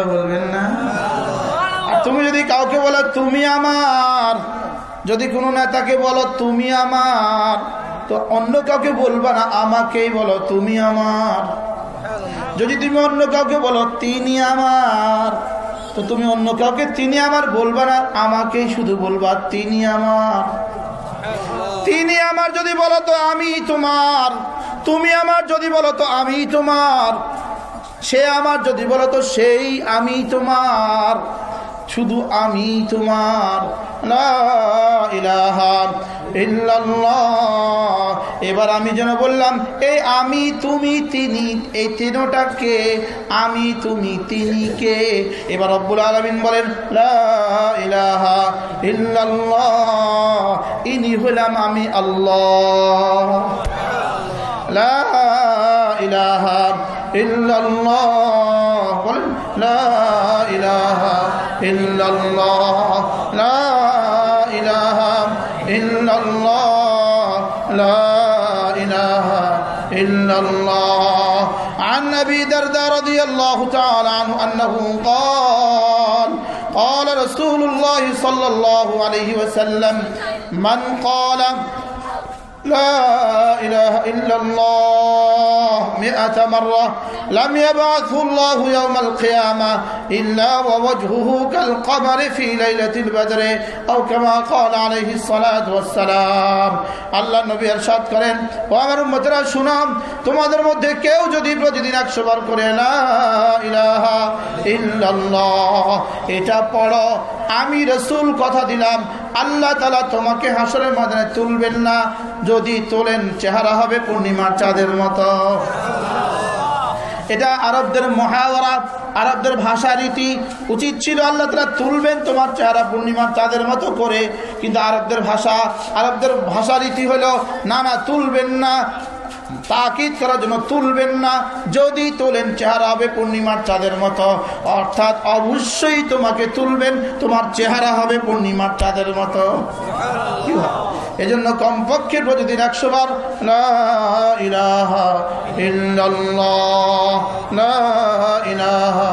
বলবেন না? আর তুমি যদি কাউকে বলো, তুমি আমার, যদি কোনো নেতাকে বলো, তুমি আমার, তো অন্য কাউকে বলবা না, আমাকেই বলো, তুমি আমার। যদি তুমি অন্য কাউকে বলো, তিনি আমার, তো তুমি অন্য কাউকে, তিনি আমার, বলবা না, আমাকেই শুধু বলবা, তিনি আমার। তিনি আমার যদি বলো, তো আমি তোমার। তুমি আমার যদি বলো, তো আমি তোমার। সে আমার যদি বলো, তো সেই আমি তোমার। শুধু আমি তোমার এবার আমি যেন বললাম এই আমি তুমি তিনি, এই তিনটাকে আমি তুমি তিনি কে? এবার অব্বুল আলমিন বলেন ইনি হলাম আমি আল্লাহ। ইলাহা ইল্লাল্লাহ। বলেন ইলাহা إلا الله لا إله إلا الله لا إله إلا الله. عن أبي درداء رضي الله تعالى عنه أنه قال قال رسول الله صلى الله عليه وسلم من قال لا إله إلا الله مئة مرة لم يبعثه الله يوم القيامة إلا ووجهه كالقمر في ليلة البدر أو كما قال عليه الصلاة والسلام আল্লাহ নবী এরশাদ করেন ও আমার উম্মতেরা শুনাম তোমাদের মধ্যে কেউ যদি প্রতিদিন একশো বার করে না ইলাহা ইল্লাল্লাহ এটা পড়ো আমি রসুল কথা দিলাম আল্লাহ তালা তোমাকে হাসরের মাদানে তুলবেন না, যদি তোলেন চেহারা হবে পূর্ণিমার চাঁদের মতো। এটা আরবদের মহাওয়ারা, আরবদের ভাষা রীতি। উচিত ছিল আল্লাহ তালা তুলবেন তোমার চেহারা পূর্ণিমার চাঁদের মতো করে, কিন্তু আরবদের ভাষা আরবদের ভাষা রীতি হলো, না না, তুলবেন না। তাকিদ করার জন্য তুলবেন না। যদি তোলেন চেহারা হবে পূর্ণিমার চাঁদের মতো, অর্থাৎ অবশ্যই তোমাকে তুলবেন, তোমার চেহারা হবে পূর্ণিমার চাঁদের মতো। এই জন্য কমপক্ষে প্রতিদিন একশো বার ইলাহা ইল্লাল্লাহ ইলাহা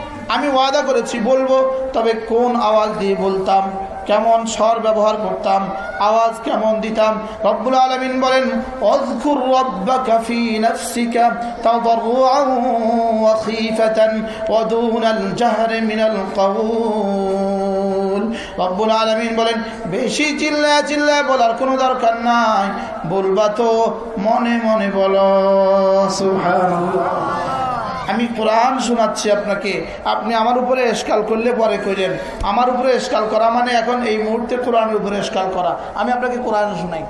আমি ওয়াদা করেছি, বলব, তবে কোন আওয়াজ দিয়ে বলতাম? কেমন স্বর ব্যবহার করতাম? আওয়াজ কেমন দিতাম? রব্বুল আলমিন বলেন অজকুর রব্বাকা ফি নাফসিকা খীফাতান ওয়া দুনাল জাহরি মিনাল কাউল রব্বুল আলমিন বলেন, বেশি চিল্লা চিল্লা বলার কোনো দরকার নাই। বলবা তো মনে মনে বলো। সুবহানাল্লাহ। আমি কোরআন শোনাচ্ছি আপনাকে। আপনি আমার উপরে এসকাল করলে পরে করেন আমার উপরে এসকাল করা মানে এখন এই মুহূর্তে কোরআনের উপরে এসকাল করা। আমি আপনাকে কোরআন শোনাই।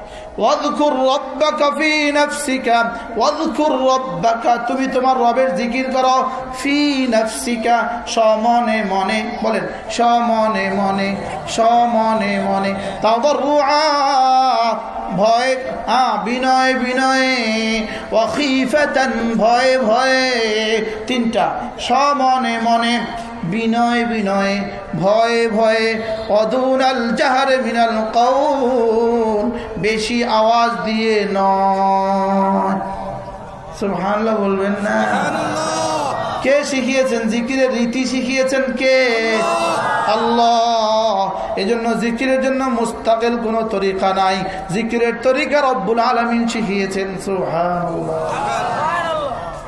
তুমি তোমার রবের জিকির করো। ফি নফসিকা, সমনে মনে, বলেন, সমনে মনে সমনে মনে। তাও ভয় হ্যাঁ বিনয়, বিনয়ে ভয়ে ভয়ে। তিনটা। সমনে মনে, বিনয় বিনয়, ভয়ে ভয়ে অদুনাল জাহারে মিনাল কৌন বেশি আওয়াজ দিয়ে নয়। বলবেন না। কে শিখিয়েছেন? জিকিরের রীতি শিখিয়েছেন কে? আল্লাহ। এজন্য জিকিরের জন্য মুস্তাকেল কোন তরিকা নাই। জিকিরের তরিকা রব্বুল আলমিন শিখিয়েছেন।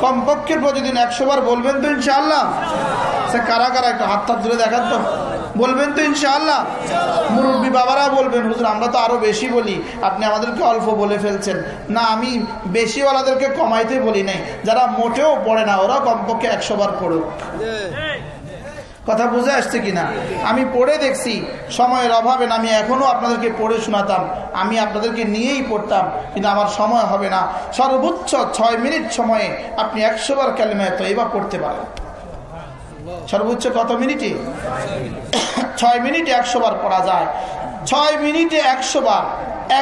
কমপক্ষে প্রতিদিন একশো বার বলবেন তো ইনশাআল্লাহ। সে কারা কারা একটু হাত হাত ধরে দেখান তো। বলবেন তো ইনশাআল্লাহ। মুরব্বী বাবারা বলবেন, হুজুর, আমরা তো আরও বেশি বলি। আপনি আমাদেরকে অল্প বলে ফেলছেন। না, আমি বেশিওয়ালাদেরকে কমাইতে বলি নাই। যারা মোটেও পড়ে না ওরা কমপক্ষে একশো বার পড়ুক। কথা বুঝে আসছে কিনা? আমি পড়ে দেখছি, সময়ের অভাবে আমি এখনও আপনাদেরকে পড়ে শোনাতাম। আমি আপনাদেরকে নিয়েই পড়তাম, কিন্তু আমার সময় হবে না। সর্বোচ্চ ছয় মিনিট সময়ে আপনি একশো বার ক্যালেমায় তো এবার পড়তে পারেন। সর্বোচ্চ কত মিনিটে? ছয় মিনিটে একশো বার পড়া যায়। ছয় মিনিটে একশো বার,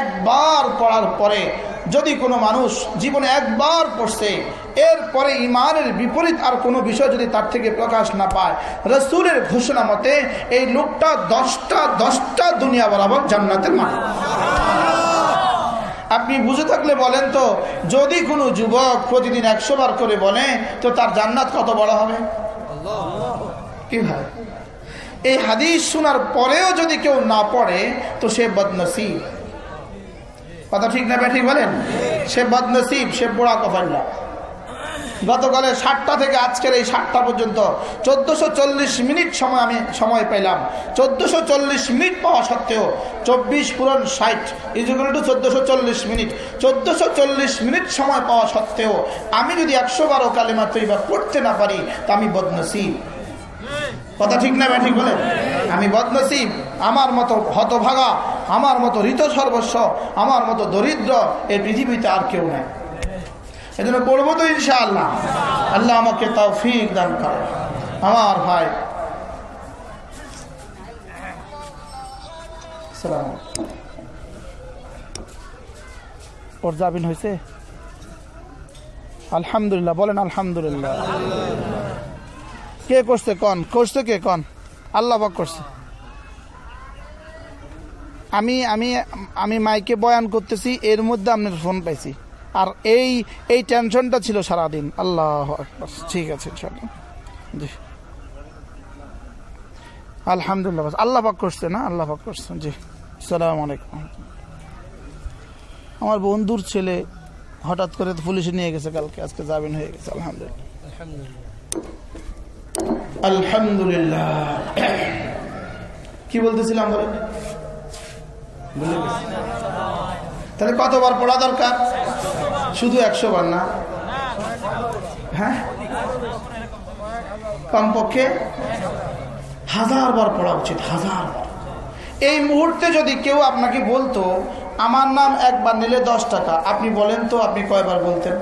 একবার পড়ার পরে যদি কোনো মানুষ জীবনে একবার পড়ছে এরপরে ইমানের বিপরীত আর কোনো বিষয় যদি তার থেকে প্রকাশ না পায় রসুলের ঘোষণা মতে এই লোকটা দশটা দশটা দুনিয়া বরাবর জান্নাতের মানুষ আপনি বুঝে থাকলে বলেন তো যদি কোনো যুবক প্রতিদিন একশো বার করে বলে তো তার জান্নাত কত বড় হবে? কি ভাই? এই হাদিস শোনার পরেও যদি কেউ না পড়ে তো সে বদনসিব। কথা ঠিক না ব্যাঠিক বলেন? সে বদনসিব সে পোড়া কপাল্লা গতকালে সাতটা থেকে আজকের এই সাতটা পর্যন্ত চোদ্দশো মিনিট সময় আমি সময় পেলাম। চোদ্দশো মিনিট পাওয়া সত্ত্বেও চব্বিশ পূরণ ষাট ইজুগুলো টু চোদ্দশো চল্লিশ মিনিট। চোদ্দশো মিনিট সময় পাওয়া সত্ত্বেও আমি যদি একশো বারো কালেমা তৈবা পড়তে না পারি, তা আমি বদনসিব। কথা ঠিক না ঠিক বলে আমি বদনসিব। আমার মতো হতভাগা, আমার মতো ঋত সর্বস্ব আমার মতো দরিদ্র এই পৃথিবীতে আর কেউ নেই। এজন্য পড়ব তো ইনশাআল্লাহ। আল্লাহ আমাকে তাও ফিক দান করে আমার ভাই। জামিন হয়েছে? আলহামদুলিল্লাহ, বলেন আলহামদুলিল্লাহ। কে করছে কন? করছে কে কন? আল্লাহ পাক করছে। আমি আমি আমি মাইকে বয়ান করতেছি, এর মধ্যে আপনার ফোন পাইছি। আর এই এই টেনশনটা ছিল সারাদিন। আল্লাহ ঠিক আছে জি। আলহামদুলিল্লাহ আল্লাহ পাক করছে না? আল্লাহ পাক করছে। জি। সালাম আলাইকুম। আমার বন্ধুর ছেলে হঠাৎ করে পুলিশে নিয়ে গেছে কালকে, আজকে যাবেন হয়ে গেছে, আলহামদুলিল্লাহ। আলহামদুলিল্লাহ। কি বলতেছিলাম তাহলে কতবার পড়া দরকার? শুধু একশো বার না? হ্যাঁ? কমপক্ষে হাজার বার পড়া উচিত, হাজার বার। এই মুহূর্তে যদি কেউ আপনাকে বলতো, আমার নাম একবার নিলে দশ টাকা। আপনি বলেন তো, আপনি কয়বার বলতেন?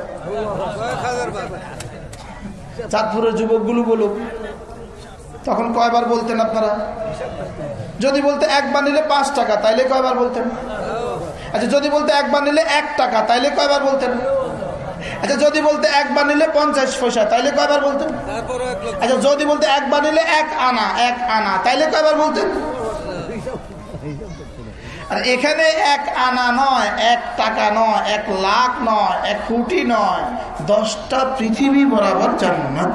চাঁদপুরের যুবকগুলো বলুক তখন কয়বার বলতেন আপনারা? যদি বলতে, একবার নিলে পাঁচ টাকা, তাইলে কয়বার বলতেন? আচ্ছা যদি বলতে একবার নিলে এক টাকা তাইলে কয়বার বলতেন? আচ্ছা যদি বলতে একবার নিলে পঞ্চাশ পয়সা তাইলে কয়বার বলতেন? আচ্ছা যদি বলতে একবার নিলে এক আনা এক আনা তাইলে কয়বার বলতেন? আর এখানে এক আনা নয় এক টাকা নয় এক লাখ নয় এক কোটি নয় দশটা পৃথিবী বরাবর জান্নাত।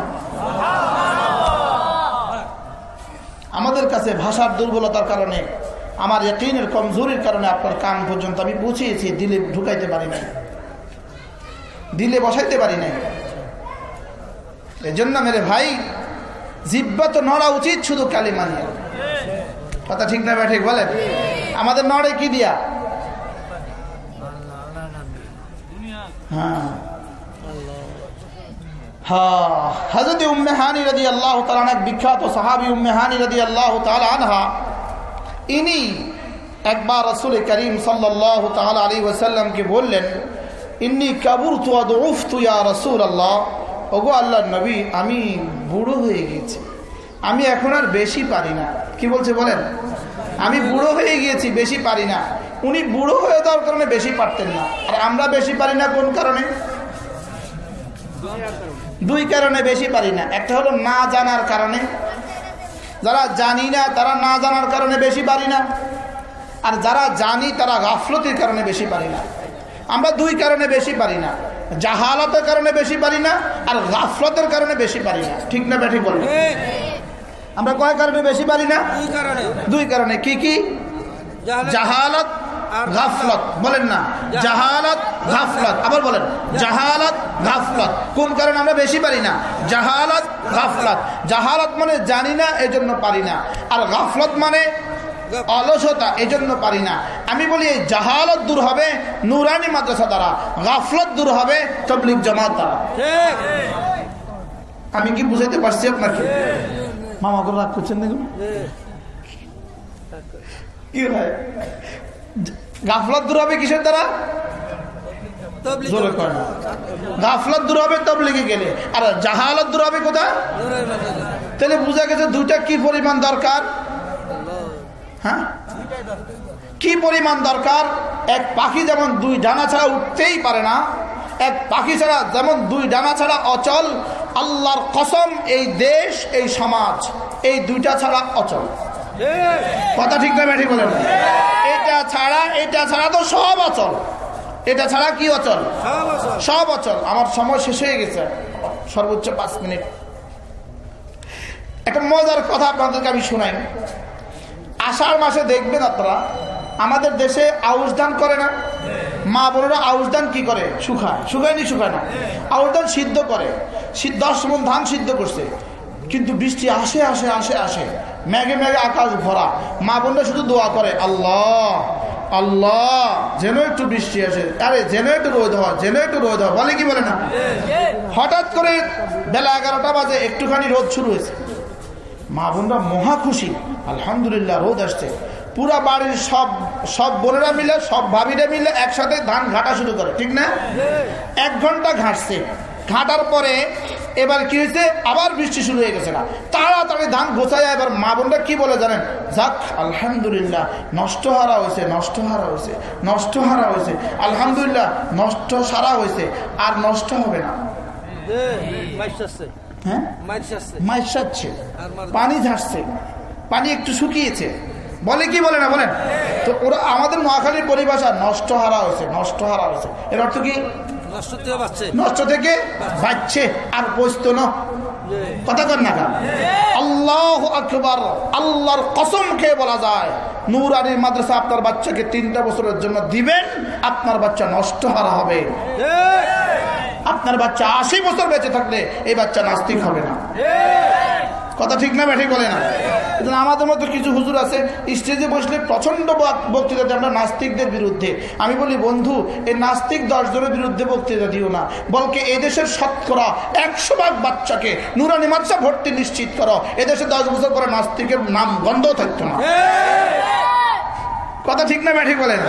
আমাদের কাছে ভাষার দুর্বলতার কারণে আমার একইনের কমজোরির কারণে আপনার কান পর্যন্ত আমি পৌঁছিয়েছি দিলে ঢুকাইতে পারি নাই। দিলে বসাইতে পারি নাই। এই জন্য মেরে ভাই, জিব্বা তো নড়া উচিত শুধু কালিমা নিয়ে। কথা ঠিক না ঠিক বলেন? আমাদের নড়ে কি দিয়া? হ্যাঁ। হ্যাঁ। হজরত উম্মেহানি রদি আল্লাহ তালান বিখ্যাত সাহাবি উম্মেহানি রদি আল্লাহ তালা ইনি একবার রসুল করিম সাল্লাহ তাল আলী ওসাল্লামকে বললেন, ইন্নি কাবুর তুয়াদ উফ তুয়া রসুল আল্লাহ ওগো আল্লাহ নবী, আমি বুড়ো হয়ে গেছি আমি এখন আর বেশি পারি না। কি বলছে বলেন? আমি বুড়ো হয়ে গিয়েছি, বেশি পারি না। উনি বুড়ো হয়ে যাওয়ার কারণে বেশি পারতেন না। আর আমরা বেশি পারি না কোন কারণে? দুই কারণে বেশি পারি না। একটা হলো না জানার কারণে যারা জানি না তারা না জানার কারণে বেশি পারি না। আর যারা জানি তারা গাফলতির কারণে বেশি পারি না। আমরা দুই কারণে বেশি পারি না। জাহালতের কারণে বেশি পারি না আর গাফলতের কারণে বেশি পারি না। ঠিক না ব্যাঠি বলবেন আমরা কয় কারণে বেশি পারি না? কারণে। দুই কারণে। কি কি? জাহালত গাফলত বলেন না। জাহালত গাফলত আবার বলেন। জাহালত গাফলত। কোন কারণে আমরা বেশি পারি না? জাহালত গাফলত। জাহালত মানে জানি না এজন্য পারি না। আর গাফলত মানে অলসতা এজন্য পারি না। আমি বলি এই জাহালত দূর হবে নুরানি মাদ্রাসা দ্বারা। গাফলত দূর হবে তবলিক জামাত দ্বারা। আমি কি বুঝাইতে পারছি আপনাকে? মামা করে রাগ করছেন দেখুন কি হয় গাফলত দূর হবে কিসের দ্বারা। গাফলত দূর হবে তবলিগে গেলে। আর জাহালত দূর হবে কোথা নূরের মাদ্রাসা তাহলে বোঝা গেছে দুইটা কি পরিমাণ দরকার? হ্যাঁ? কি পরিমাণ দরকার? এক পাখি যেমন দুই ডানা ছাড়া উঠতেই পারে না এক পাখি ছাড়া যেমন দুই ডানা ছাড়া অচল আল্লাহর কসম এই দেশ এই সমাজ এই দুইটা ছাড়া অচল। কথা ঠিক না বলেন। এটা ছাড়া এটা ছাড়া তো সব অচল। এটা ছাড়া কি অচল? সব অচল। আমার সময় শেষ হয়ে গেছে। সর্বোচ্চ পাঁচ মিনিট। একটা মজার কথা আপনাদেরকে আমি শোনাই। আষাঢ় মাসে দেখবেন আপনারা আমাদের দেশে আউশ ধান করে না। মা বোনেরা আউশ ধান কি করে? শুকায়। শুকায় নি শুকায় না। আউশ ধান সিদ্ধ করে। দশ মন ধান সিদ্ধ করছে। কিন্তু বৃষ্টি আসে আসে আসে আসে। ম্যাগে ম্যাগে আকাশ ভরা। মা বোনরা শুধু দোয়া করে, আল্লাহ আল্লাহ, যেন একটু বৃষ্টি আসে। আরে, যেন একটু রোদ হয়, যেন একটু রোদ হয়। বলে কি বলে না? হঠাৎ করে বেলা এগারোটা বাজে, একটুখানি রোদ শুরু হয়েছে। মা বোনরা মহা খুশি। আলহামদুলিল্লাহ, রোদ আসছে। পুরা বাড়ির সব সব বোনেরা মিলে, সব ভাবিরা মিলে একসাথে ধান ঘাটা শুরু করে, ঠিক না? এক ঘণ্টা ঘাঁটছে। ঘাটার পরে এবার কি হয়েছে? আবার বৃষ্টি শুরু হয়ে গেছে না। তাড়াতাড়ি ধান গোছায় এবার মা বোনরা কি বলে জানেন? যাক, আলহামদুলিল্লাহ নষ্ট হারা হয়েছে নষ্ট হারা হয়েছে নষ্ট হারা হয়েছে। আলহামদুলিল্লাহ নষ্ট সারা হয়েছে, আর নষ্ট হবে না। হ্যাঁ? পানি ঝাড়ছে, পানি একটু শুকিয়েছে। বলে কি বলে না, বলেন? তো ওরা আমাদের নোয়াখালীর পরিভাষা নষ্ট হারা হয়েছে নষ্ট হারা হয়েছে। এর অর্থ কি? নষ্ট থেকে বাঁচছে আর বসতো না। কথা কর না আল্লাহ আকবর আল্লাহর কসম খেয়ে বলা যায় নুরানির মাদ্রাসা আপনার বাচ্চাকে তিনটা বছরের জন্য দিবেন আপনার বাচ্চা নষ্ট হারা হবে। আপনার বাচ্চা আশি বছর বেঁচে থাকলে এই বাচ্চা নাস্তিক হবে না। কথা ঠিক না ব্যাঠিক বলে না। কিন্তু আমাদের মতো কিছু হুজুর আছে স্টেজে বসলে প্রচণ্ড বক- বক্তৃতা দেয় আমরা নাস্তিকদের বিরুদ্ধে। আমি বলি বন্ধু এই নাস্তিক দশজনের বিরুদ্ধে বক্তৃতা দিও না। বলকে এদেশের শতকরা একশো ভাগ বাচ্চাকে নুরানি মাচ্চা ভর্তি নিশ্চিত করো। এদেশে দশ বছর পরে নাস্তিকের নাম গন্ধ থাকতো না। কথা ঠিক না ব্যাঠিক বলে না।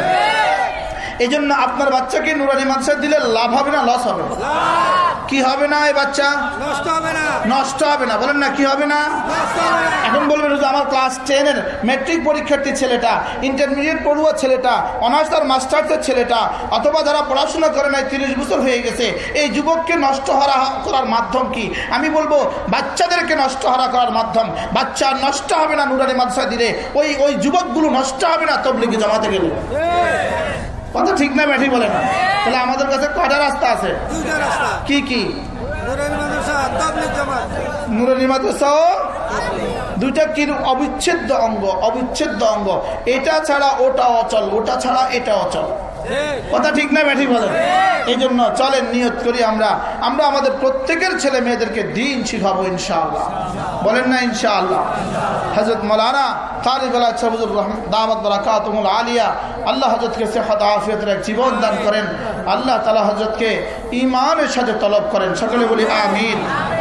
এই জন্য আপনার বাচ্চাকে নুরানি মাদ্রাসা দিলে লাভ হবে না লস হবে কি হবে না এই বাচ্চা? নষ্ট হবে না। নষ্ট হবে না। বলেন না কি হবে না? এখন বলবেন আমার ক্লাস টেনের মেট্রিক পরীক্ষার্থী ছেলেটা ইন্টারমিডিয়েট পড়ুয়া ছেলেটা অনার্স আর মাস্টার্সের ছেলেটা অথবা যারা পড়াশোনা করে নাই তিরিশ বছর হয়ে গেছে এই যুবককে নষ্ট হারা করার মাধ্যম কি? আমি বলব বাচ্চাদেরকে নষ্ট হারা করার মাধ্যম বাচ্চা নষ্ট হবে না নুরানি মাদ্রাসা দিলে ওই ওই যুবকগুলো নষ্ট হবে না তবলিগে জমাতে গেলে কথা ঠিক না ব্যাঠি বলে না। তাহলে আমাদের কাছে কটা রাস্তা আছে? কি কি? নুরানি মাদ্রাসা মাদ্রাসাও দুইটা কি অবিচ্ছেদ্য অঙ্গ? অবিচ্ছেদ্য অঙ্গ। এটা ছাড়া ওটা অচল, ওটা ছাড়া এটা অচল। কথা ঠিক না ব্যাঠি বলেন? এই জন্য চলেন, নিয়ত করি আমরা। আমরা আমাদের প্রত্যেকের ছেলে মেয়েদেরকে দিন শিখাবো, ইনশাআল্লাহ। বলেন না ইনশাআল্লাহ? হজরত মৌলানা আলিয়া, আল্লাহ জীবন দান করেন। আল্লাহ তালা হজরতকে ইমানের সাথে তলব করেন। সকলে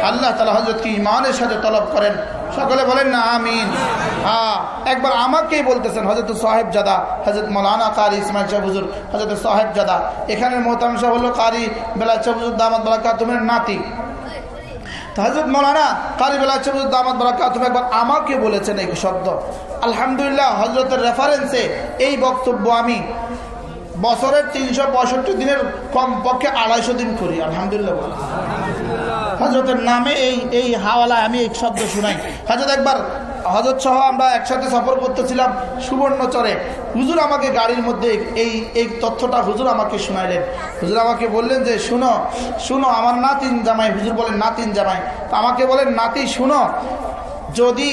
আল্লাহ তালা ইমানের সাথে তলব করেন। সকলে বলেন না, আমিন। হ্যাঁ একবার আমাকেই বলতেছেন হজরত সাহেব জাদা হজরত মৌলানা কারি ইসমাইল শাহ হুজুর হজরত সাহেব জাদা এখানের মোহতাম হলো কারি বেলা শাহুজুর দামাত বরাকা তুমের নাতি। হজরত মৌলানা কারি বেলা শাহুজুর দামাত বরাকা তুমি একবার আমাকে বলেছেন এই শব্দ। আলহামদুলিল্লাহ হজরতের রেফারেন্সে এই বক্তব্য আমি বছরের তিনশো পঁয়ষট্টি দিনের কমপক্ষে আড়াইশো দিন করি, আলহামদুলিল্লাহ বলি। হজরতের নামে এই এই হাওয়ালা আমি এই শব্দ শুনাই। হজরত একবার হজরত সহ আমরা একসাথে সফর করতেছিলাম সুবর্ণচরে। হুজুর আমাকে গাড়ির মধ্যে এই এই তথ্যটা হুজুর আমাকে শোনাইলেন। হুজুর আমাকে বললেন যে, শুনো শুনো, আমার নাতিন জামাই। হুজুর বলেন, নাতিন জামাই। আমাকে বলেন, নাতি, শুনো, যদি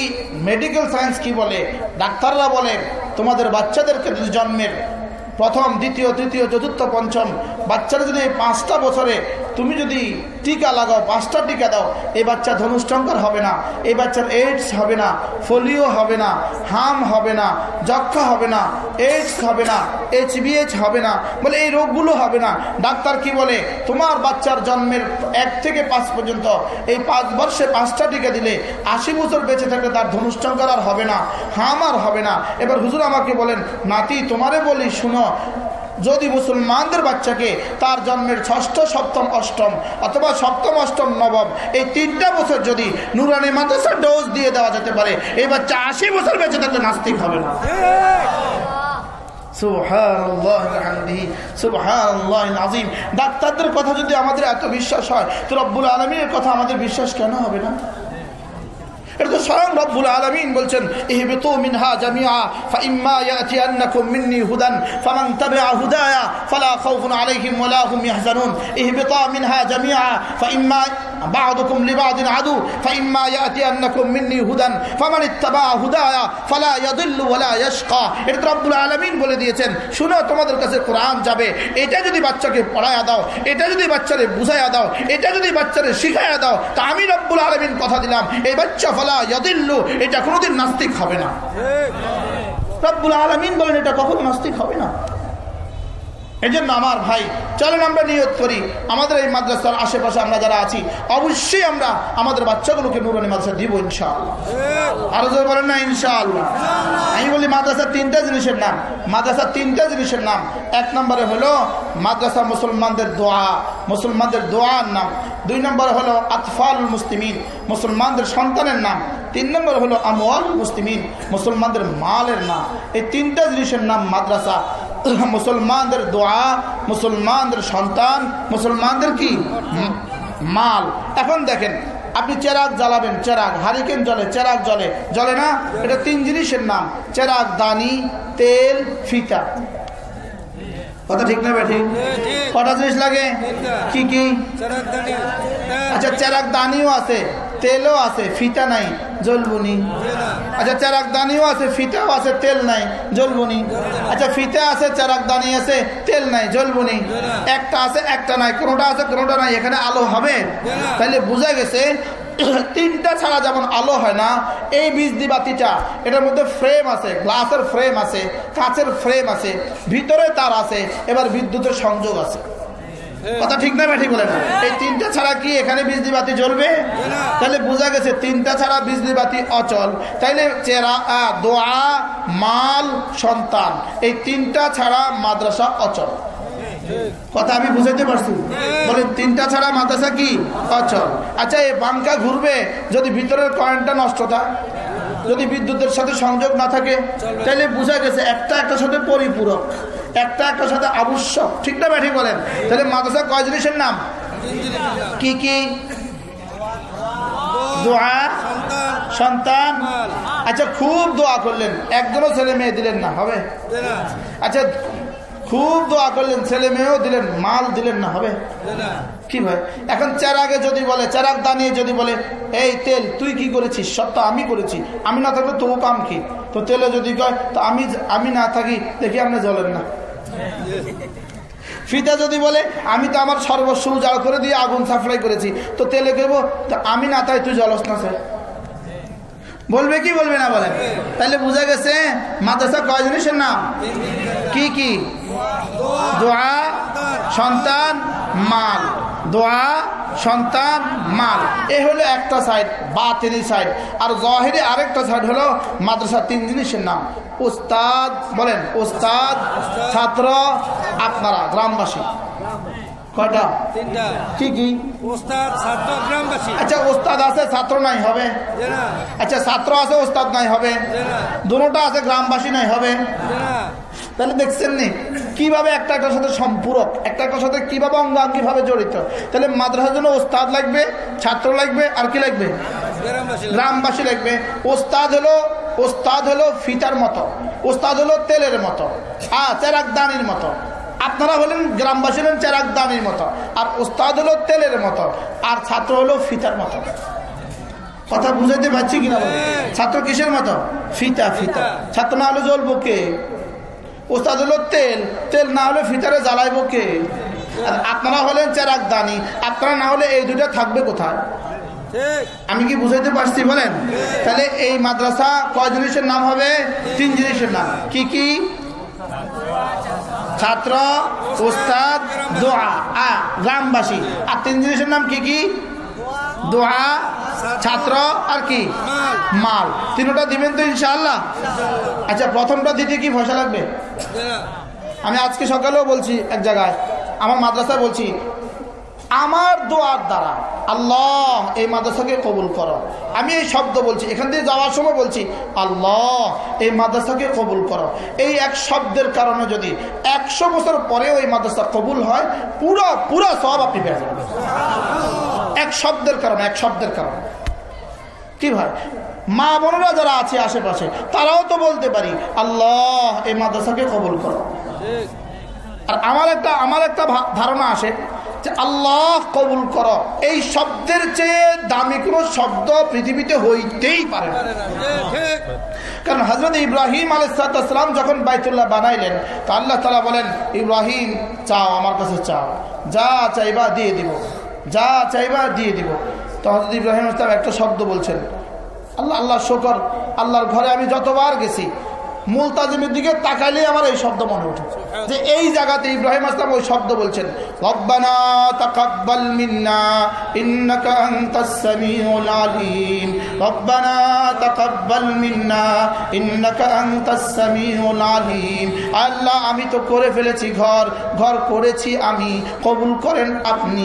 মেডিকেল সায়েন্স কি বলে, ডাক্তাররা বলে, তোমাদের বাচ্চাদেরকে যদি জন্মের প্রথম, দ্বিতীয়, তৃতীয়, চতুর্থ, পঞ্চম, বাচ্চারা যদি এই পাঁচটা বছরে তুমি যদি টিকা লাগাও, পাঁচটা টিকা দাও এই বাচ্চা ধনুষ্টঙ্কর হবে না এই বাচ্চার এইডস হবে না, ফোলিও হবে না, হাম হবে না যক্ষা হবে না এইডস হবে না এইচ এইচবিএইচ হবে না, বলে এই রোগগুলো হবে না। ডাক্তার কি বলে? তোমার বাচ্চার জন্মের এক থেকে পাঁচ পর্যন্ত, এই পাঁচ বর্ষে পাঁচটা টিকা দিলে আশি বছর বেঁচে থাকলে তার ধনুষ্টঙ্কর আর হবে না, হাম আর হবে না। এবার হুজুর আমাকে বলেন, নাতি, তোমারে বলি, শুনো যদি মুসলমানদের বাচ্চাকে তার জন্মের ষষ্ঠ, সপ্তম, অষ্টম অথবা সপ্তম, অষ্টম, নবম এই তিনটা বছর যদি নুরানি মাদ্রাসার ডোজ দিয়ে দেওয়া যেতে পারে, এই বাচ্চা আশি বছর বেঁচে থাকলে নাস্তিক হবে না। ডাক্তারদের কথা যদি আমাদের এত বিশ্বাস হয়, তো রব্বুল আলমীর কথা আমাদের বিশ্বাস কেন হবে না? এটা তো স্বয়ং রব্বুল আলমিন বলছেন ইহবিতু মিনহা জামিআ ফাইম্মা ইয়াতিয়ান্নাকুম মিন্নি হুদান ফামান তাবিআ হুদায়া ফালা খাউফুন আলাইহিম ওয়ালা হুম ইয়াহজানুন ইহবিতা মিনহা জামিআ ফাইম্মা বা'দুকুম লিবা'দিন আদু ফাইম্মা ইয়াতিয়ান্নাকুম মিন্নি হুদান ফামান ইত্তাবা হুদায়া ফালা ইয়াদিল্লু ওয়ালা ইয়াশকা। এটা তো রব্বুল আলামিন বলে দিয়েছেন। শুনো তোমাদের কাছে কোরআন যাবে। এটা যদি বাচ্চাকে পড়ায়া দাও এটা যদি বাচ্চারে বুঝাইয়া দাও এটা যদি বাচ্চারে শিখাইয়া দাও তা আমি রব্বুল আলামিন কথা দিলাম। এই বাচ্চা ফলা ইয়াদিল্লু এটা কোনোদিন নাস্তিক হবে না। রব্বুল আলামিন বলেন এটা কখনো নাস্তিক হবে না। এই জন্য আমার ভাই চলেন আমরা নিয়ত করি আমাদের এই মাদ্রাসার আশেপাশে আমরা যারা আছি অবশ্যই আমরা আমাদের বাচ্চাগুলোকে নুরানি মাদ্রাসা দিব ইনশাআল্লাহ। আরও জোর বলেন না ইনশাআল্লাহ। আমি বলি মাদ্রাসার তিনটা জিনিসের নাম মাদ্রাসার তিনটা জিনিসের নাম। এক নম্বরে হলো মাদ্রাসা মুসলমানদের দোয়া মুসলমানদের দোয়ার নাম। দুই নম্বরে হলো আতফাল মুসলিমিন মুসলমানদের সন্তানের নাম। তিন নম্বর হলো আমল মুসলিমিন মুসলমানদের মালের নাম। এই তিনটা জিনিসের নাম মাদ্রাসা। মুসলমানদের দোয়া মুসলমানদের সন্তান মুসলমানদের কি? মাল। এখন দেখেন আপনি চেরাগ জ্বালাবেন চেরাগ হারিকেন জলে চেরাগ জলে। জলে না? এটা তিন জিনিসের নাম। চেরাগ দানি তেল ফিতা। কথা ঠিক না বেঠি? কটা জিনিস লাগে? কি কি? আচ্ছা চেরাগ দানিও আছে। তেলও আছে, ফিতা নাই, জ্বলবুনি। আচ্ছা চেরাক দানিও আছে, ফিতাও আছে, তেল নাই, জ্বলবুনি। আচ্ছা ফিতা আছে চেরাক দানি আছে, তেল নাই, জ্বলবুনি। একটা আছে, একটা নাই, কোনোটা আছে, কোনোটা নাই, এখানে আলো হবে। তাহলে বোঝা গেছে, তিনটা ছাড়া যেমন আলো হয় না, এই বিজলি বাতিটা এটার মধ্যে ফ্রেম আছে গ্লাসের ফ্রেম আছে, কাঁচের ফ্রেম আছে, ভিতরে তার আছে, এবার বিদ্যুতের সংযোগ আছে। কথা ঠিক না ঠিক বলে এই তিনটা ছাড়া কি এখানে বিজলি বাতি জ্বলবে? তাহলে বোঝা গেছে তিনটা ছাড়া বিজলি বাতি অচল। তাইলে চেরা দোয়া, মাল, সন্তান, এই তিনটা ছাড়া মাদ্রাসা অচল। কথা আমি বুঝাইতে পারছি? বলেন, তিনটা ছাড়া মাদ্রাসা কি? অচল। আচ্ছা এই পাঙ্কা ঘুরবে, যদি ভিতরের কারেন্টটা নষ্ট যদি বিদ্যুতের সাথে সংযোগ না থাকে? তাহলে বোঝা গেছে একটা একটা সাথে পরিপূরক। একটা একটা সাথে আবশ্যক। ঠিক না ব্যাঠি বলেন? তাহলে মাদ্রাসা কয় জিনিসের নাম? কি কি? সন্তান? আচ্ছা খুব দোয়া করলেন। একজনও ছেলে মেয়ে দিলেন না, হবে? আচ্ছা খুব দোয়া করলেন, ছেলে মেয়েও দিলেন, মাল দিলেন না, হবে? কি ভাই? এখন চেরাগে যদি বলে, চেরাগ দানিয়ে যদি বলে, এই তেল, তুই কি করেছিস? সব তো আমি করেছি। আমি না থাকলে তবু কাম কি? তো তেলে যদি কয়, তো আমি আমি না থাকি, দেখি আপনি জ্বলেন না। ফিতা যদি বলে, আমি তো আমার সর্বস্ব উজাড় করে দিয়ে আগুন সাপ্লাই করেছি। তো তেলে কেবো তো আমি না তাই তুই জলস না, স্যার। বলবে কি বলবে না বলেন তাহলে বোঝা গেছে, মাদ্রাসা কয় জিনিসের নাম? কি কি? দোয়া, সন্তান, মাল। দোয়া সন্তান মাল। এ হলো একটা সাইড বাতিনি সাইড আর জহেরি আরেকটা সাইড হলো মাদ্রাসা তিন জিনিসের নাম। উস্তাদ বলেন উস্তাদ ছাত্র আপনারা গ্রামবাসী। কয়টা? কি কি? আচ্ছা ওস্তাদ আছে ছাত্র নাই হবে? আচ্ছা ছাত্র আছে ওস্তাদ নাই হবে? দুটা আছে গ্রামবাসী নাই হবে? তাহলে দেখছেন নি কীভাবে একটা একটার সাথে সম্পূরক একটা একটার সাথে কীভাবে অঙ্গাঙ্গি ভাবে জড়িত? তাহলে মাদ্রাসার জন্য ওস্তাদ লাগবে ছাত্র লাগবে আর কি লাগবে? গ্রামবাসী লাগবে। ওস্তাদ হলো ওস্তাদ হলো ফিতার মতো ওস্তাদ হলো তেলের মতো হ্যাঁ চেরাক দানির মতো। আপনারা হলেন গ্রামবাসী হলেন চেরাক দানির মতো আর ওস্তাদ হলো তেলের মতো আর ছাত্র হলো ফিতার মতো। কথা বুঝাইতে পারছি কিনা বলো? ছাত্র কিসের মতো? ফিতা ফিতা। ছাত্র না হলে জ্বলবো কে? ওস্তাদ হলো তেল তেল না হলে ফিতারে জ্বালাইবো কে? আপনারা হলেন চেরাক দানি আপনারা না হলে এই দুটো থাকবে কোথায়? আমি কি বুঝাইতে পারছি বলেন? তাহলে এই মাদ্রাসা কয় জিনিসের নাম হবে? তিন জিনিসের নাম। কি কি? ছাত্র ওস্তাদ দোয়া। আ গ্রামবাসী। আর তিন জিনিসের নাম কি কি? দোয়া ছাত্র আর কি? মাল। তিনটা দিবেন তো ইনশাআল্লাহ? আচ্ছা প্রথমটা দিতে কি পয়সা লাগবে? আমি আজকে সকালেও বলছি এক জায়গায় আমার মাদ্রাসায় বলছি আমার দোয়ার দ্বারা আল্লাহ এই মাদ্রাসাকে কবুল করো। আমি এই শব্দ বলছি এখান থেকে যাওয়ার সময় বলছি আল্লাহ এই মাদ্রাসাকে কবুল করো। এই এক শব্দের কারণে যদি একশো বছর পরেও এই মাদ্রাসা কবুল হয় পুরো পুরো সব আপনি পেয়ে যাবেন। এক শব্দের কারণে, এক শব্দের কারণে। কি ভাই? মা বোনেরা যারা আছে আশেপাশে, তারাও তো বলতে পারি, আল্লাহ, এই মাদ্রাসাকে কবুল করো। আর আমার একটা আমার একটা ধারণা আসে যে আল্লাহ কবুল করো। এই শব্দের চেয়ে দামি কোনো শব্দ পৃথিবীতে হইতেই পারে কারণ হজরত ইব্রাহিম আলাইসালাম যখন বাইতুল্লাহ বানাইলেন, তো আল্লাহ তালা বলেন, ইব্রাহিম, চাও, আমার কাছে চাও। যা চাইবা দিয়ে দিব। যা চাইবা দিয়ে দিব। তো হজরত ইব্রাহিম ইসলাম একটা শব্দ বলছেন, আল্লাহ আল্লাহ, শোকর, আল্লাহর ঘরে আমি যতবার গেছি মূল তাজিমের দিকে তাকাইলে আমার এই শব্দ মনে ওঠে। যে এই জায়গাতে ইব্রাহিম আসলাম ওই শব্দ বলছেন মিন্না মিন্না আল্লাহ, আমি তো করে ফেলেছি ঘর ঘর করেছি আমি। কবুল করেন আপনি।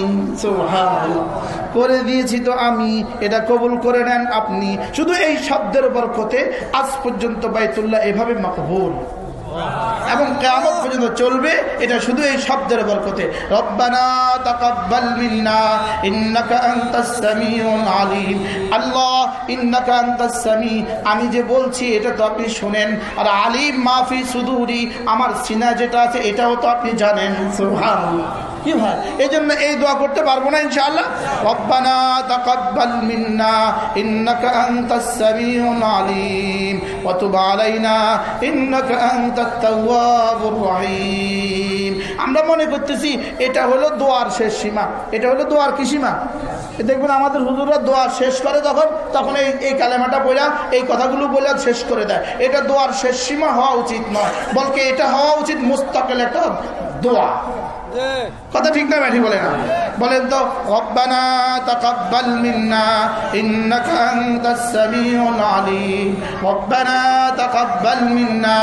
করে দিয়েছি তো আমি, এটা কবুল করে নেন আপনি। শুধু এই শব্দের বরকতে আজ পর্যন্ত বাইতুল্লাহ এভাবে بسبب مقبول. এবং কেমন পর্যন্ত চলবে, এটা শুধু এই শব্দের বরকতে। আল্লাহ আমি যে বলছি, এটা তো আপনি শুনেন। আর আলিম মাফি সুদুরি, আমার সিনা যেটা আছে, এটাও তো আপনি জানেন। কি ভাই? এই জন্য এই দোয়া করতে পারব না, ইনশাআল্লাহ। রব্বানা আলিম। রহিম। আমরা মনে করতেছি এটা হলো দোয়ার শেষ সীমা। এটা হলো দোয়ার কি সীমা? এ দেখবেন আমাদের হুজুররা দোয়া শেষ করে যখন তখন এই এই কালেমাটা বইলা এই কথাগুলো বইলা শেষ করে দেয়। এটা দোয়ার শেষ সীমা হওয়া উচিত নয় বলকে এটা হওয়া উচিত মুস্তাকেল একটা দোয়া কথা ঠিক না ব্যাঠি বলে না। বলেন তো, রব্বানা তাকাব্বাল মিন্না, ইন্নাকা আনতাস সামিউল আলিম। রব্বানা তাকাব্বাল মিন্না,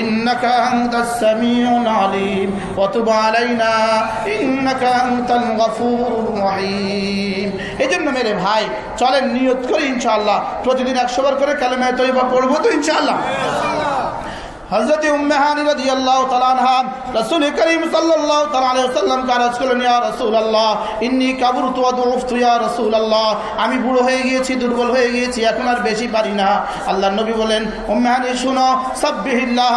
ইন্নাকা আনতাস সামিউল আলিম। ওয়া তুব আলাইনা, ইন্নাকা আনতাল গফুরুর রহিম। এজন্য মেরে ভাই, চলেন নিয়ত করি ইনশাআল্লাহ। প্রতিদিন 100 বার করে কালেমা তৈবা পড়ব তো ইনশাআল্লাহ। আনহা রাসূল ইয়া রাসূলুল্লাহ, ইন্নী ইয়া রাসূলুল্লাহ, আমি বুড়ো হয়ে গিয়েছি, দুর্বল হয়ে গিয়েছি, এখন আর বেশি পারি না। আল্লাহর নবী বলেন, উম্মে হানি, শুনো, সাব্বিহিল্লাহ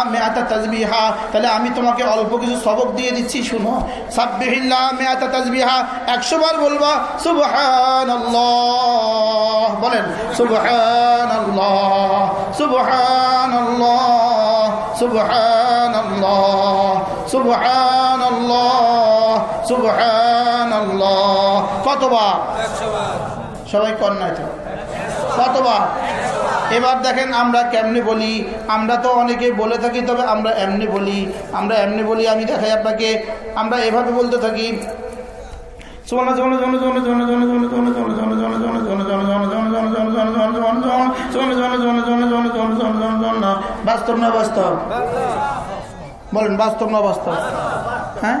তাহলে আমি তোমাকে অল্প কিছু সবক দিয়ে দিচ্ছি, শুনো, সাব্বিহিল্লাহ মিআতা তাসবিহা 100 বার বলবা, সুবহানাল্লাহ। বলেন সুবহানাল্লাহ। সবাই এবার দেখেন আমরা কেমনি বলি, আমরা তো অনেকে বলে থাকি, তবে আমরা এমনি বলি, আমরা এমনি বলি, আমি দেখাই আপনাকে। আমরা এভাবে বলতে থাকি বাস্তব না বাস্তব বলেন বাস্তব না বাস্তব হ্যাঁ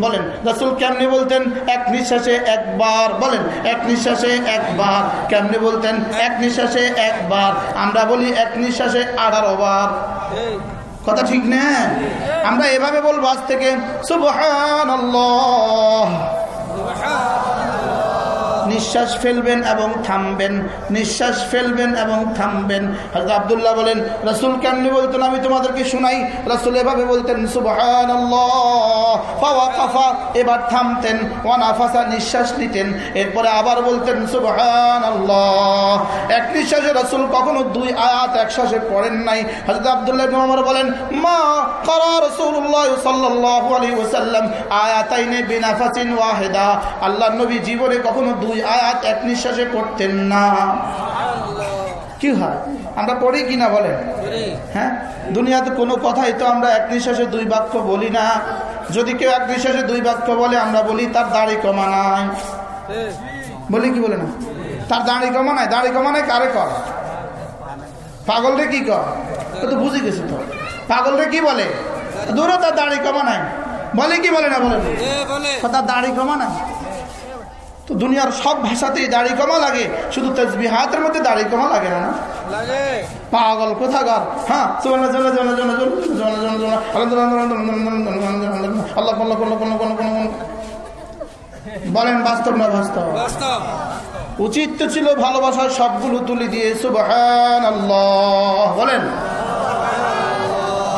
বলেন, রাসুল কেমনি বলতেন? এক নিঃশ্বাসে একবার বলেন, এক নিঃশ্বাসে একবার। কেমনি বলতেন? এক নিঃশ্বাসে একবার। আমরা বলি এক নিঃশ্বাসে আঠারো বার। কথা ঠিক না? আমরা এভাবে বলব আজ থেকে, সুবহানাল্লাহ। নিঃশ্বাস ফেলবেন এবং থামবেন, নিঃশ্বাস ফেলবেন এবং থামবেন। হজরত আবদুল্লাহ বলেন, রসুল কেমনি বলতেন? আমি তোমাদেরকে শুনাই। রসুল এভাবে বলতেন সুবহান এবার থামতেন, ওয়ানাফাসা নিঃশ্বাস নিতেন। এরপরে আবার বলতেন সুবহান এক নিঃশ্বাসে রসুল কখনো দুই আয়াত একশ্বাসে পড়েন নাই। হজরত আবদুল্লাহ আমার বলেন, মা করা রসুল্লাহ সাল্লাল্লাহু আলাইহি ওয়াসাল্লাম আয়াতাইনে বিনাফাসিন ওয়াহেদা। আল্লাহ নবী জীবনে কখনো দুই আয়াত এক নিঃশ্বাসে পড়তেন না। কি হয়? আমরা পড়ি কিনা বলেন? হ্যাঁ? দুনিয়াতে কোনো কথাই তো আমরা এক নিঃশ্বাসে দুই বাক্য বলি না। যদি কেউ এক নিঃশ্বাসে দুই বাক্য বলে আমরা বলি তার দাড়ি কমা নাই। বলি কি বলে না? তার দাড়ি কমা নাই। দাড়ি কমা নাই? কারে কর পাগলরে কি কর তো বুঝে গেছে তো। পাগলরে কি বলে? দূরে তার দাড়ি কমা নাই। বলে কি বলে না বলে বলে। তার দাড়ি কমা না তো দুনিয়ার সব ভাষাতেই দাড়ি কমা লাগে শুধু তসবিহাতের মধ্যে দাড়ি কমা লাগে না পাগল কোথাকার হ্যাঁ। বলেন বাস্তব না বাস্তব উচিত তো ছিল ভালোবাসার সবগুলো তুলে দিয়ে আল্লাহ বলেন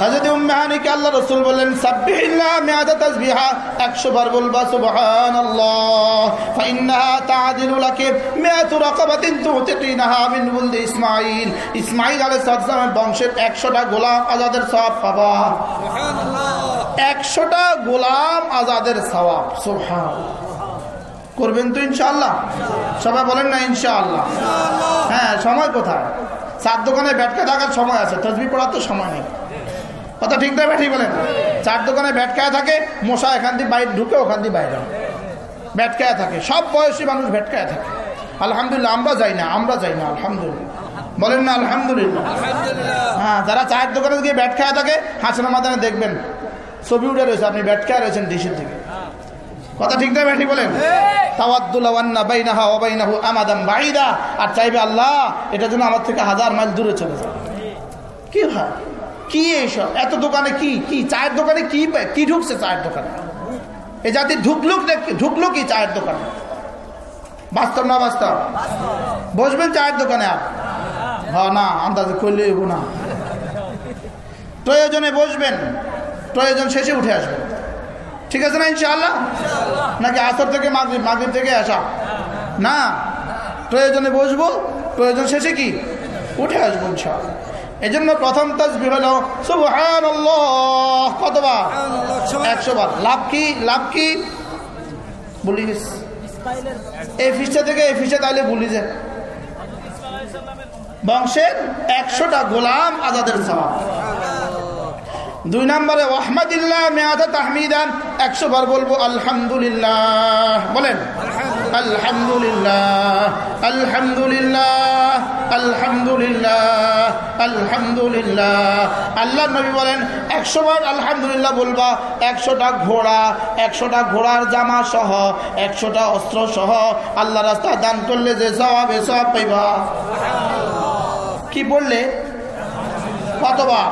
হাজরত উম্মে হানিকে আল্লাহ রাসূল বললেন সাব্বিহিল্লাহ মিআতা তাসবিহা 100 বার বলবা সুবহানাল্লাহ ফাইন্নাহা তাআদিলু লাকি মিআতু রাকাবাতিন তুতিকিনাহা মিন ওয়ালদি ইসমাঈল। ইসমাঈল আলাইহিস সালামের বংশের 100টা গোলাম আজাদের সওয়াব পাবা সুবহানাল্লাহ। 100টা গোলাম আজাদের সওয়াব সুবহানাল্লাহ করবেন তো ইনশাআল্লাহ? সবাই বলেন না ইনশাআল্লাহ? হ্যাঁ সময় কোথায়? চার দোকানে ব্যাটকে থাকার সময় আছে তসবি পড়ার তো সময় নেই। কথা ঠিক না ব্যাঠি বলেন। চার দোকানে ব্যাটকায় থাকে মশা এখান দিয়ে বাইরে ঢুকে ওখান দিয়ে বাইরে। ব্যাটকায় থাকে সব বয়সী মানুষ ব্যাটকায় থাকে। আলহামদুলিল্লাহ আমরা যাই না আমরা যাই না আলহামদুলিল্লাহ। বলেন না আলহামদুলিল্লাহ। হ্যাঁ যারা চায়ের দোকানে গিয়ে ব্যাট খায় থাকে হাসনা মাদানে দেখবেন ছবি উঠে রয়েছে আপনি ব্যাট খায় রয়েছেন ডিশের থেকে কথা ঠিক না ব্যাটি বলেন। তাওয়াদ্দুল্লাহ বাইনাহা আমাদাম বাইদা আর চাইবে আল্লাহ এটা যেন আমার থেকে হাজার মাইল দূরে চলে যায়। কি হয়? কি এইসব এত দোকানে কি কি? চায়ের দোকানে কি? কি ঢুকছে চায়ের দোকানে? এ জাতি ঢুকলো ঢুকলো কি চায়ের দোকানে? বাস্তব না বাস্তব? বসবেন চায়ের দোকানে আর হ্যাঁ না, আন্দাজে করলে না। প্রয়োজনে বসবেন, প্রয়োজন শেষে উঠে আসবেন। ঠিক আছে না, ইনশাআল্লাহ? নাকি আসর থেকে মাগরিব মাগরিব থেকে আসা? না? প্রয়োজনে বসবো, প্রয়োজন শেষে কি? উঠে আসব, ইনশাআল্লাহ। এই জন্য প্রথম তাসবি হলো সুবহানাল্লাহ কতবার? একশো বার লাভ কি? লাভ কি? বলিস এই ফিসটা থেকে এই ফিসটা তাহলে বলি যে বংশের একশোটা গোলাম আজাদের সবাব দুই নম্বরে তাহমিদান একশো বার বলব, আলহামদুলিল্লাহ বলেন। আলহামদুলিল্লাহ আলহামদুলিল্লাহ আলহামদুলিল্লাহ আলহামদুলিল্লাহ আল্লাহ নবী বলেন, একশো বার আলহামদুলিল্লাহ বলবা, একশোটা ঘোড়া, একশোটা ঘোড়ার জামা সহ, একশোটা অস্ত্র সহ আল্লাহ রাস্তা দান করলে যে সব পাইবা। কি বললে? কতবার?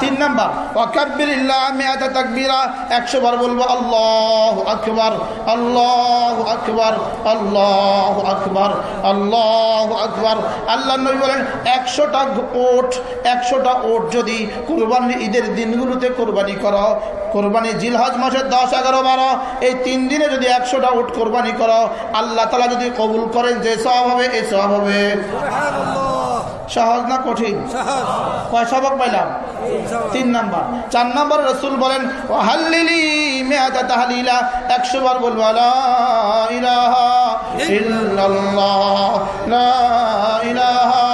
তিন নাম্বার। ওয়াকাব্বিরিল্লাহ মিয়াতা তাকবীরা 100 বার বলব, আল্লাহু আকবার আল্লাহু আকবার আল্লাহু আকবার আল্লাহু আকবার। আল্লাহ নবী বলেন 100টা ওট 100টা ওট যদি কুরবানি ঈদের দিনগুলোতে কোরবানি করো, কোরবানি জিলহজ মাসের দশ, এগারো, বারো, এই তিন দিনে যদি একশোটা উট কোরবানি করো, আল্লাহ তালা যদি কবুল করেন, যে সব হবে এই সব হবে। সহজ না কঠিন? কয় সবক পাইলাম? তিন নাম্বার। চার নাম্বার রসুল বলেন ও হাল্লিলি মেয়াদা তাহালিলা একশো বার বলব ইহ ইলাহা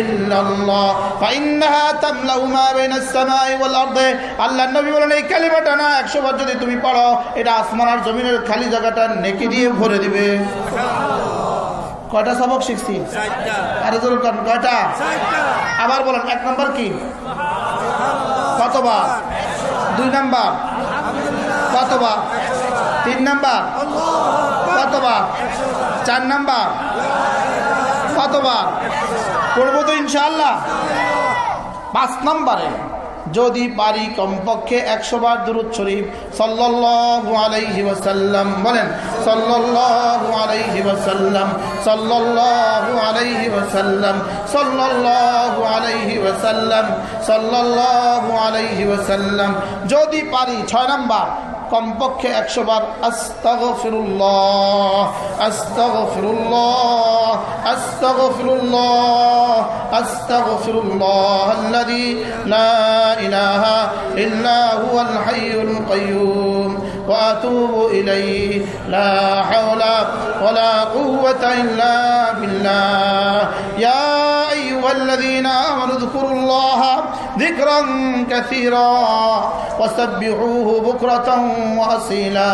ইল্লাল্লাহ। ফাইন্নাহা তামলাউ মা বাইনাস সামাই ওয়াল আরদে। আল্লাহর নবী বলেন এই কালিমাটা না 100 বার যদি তুমি পড়ো এটা আসমান আর জমিনের খালি জায়গাটা নেকি দিয়ে ভরে দিবে। কয়টা সবক শিখছি? আরে জোর কয়টা? আবার বলেন এক নম্বর কি? কতবার? দুই নাম্বার। কতবার? তিন নাম্বার। কতবার? চার নাম্বার। কতবার করব তো ইনশাল্লাহ পাঁচ নম্বরে, যদি পারি কমপক্ষে একশো বার দুরুদ শরীফ, সাল্লাল্লাহু বলেন, সাল্লাল্লাহু আলাইহি ওয়াসাল্লাম, সাল্লাল্লাহু যদি পারি, ছয় নাম্বার কমপক্ষে একশো বার, আস্তাগফিরুল্লাহ আস্তাগফিরুল্লাহ আস্তাগফিরুল্লাহ আস্তাগফিরুল্লাহ আল্লাযী লা ইলাহা ইল্লা হুয়াল হাইয়ুল কাইয়্যুম ওয়া আতুবু ইলাইহি, লা হাওলা ওয়ালা কুওয়াতা ইল্লা বিল্লাহ। ইয়া আইয়ুহাল্লাযীনা আমানু اذকুরুল্লাহা যিকরান কাসীরা ওয়াসাব্বিহুহু বুকরাতান ওয়াসিলা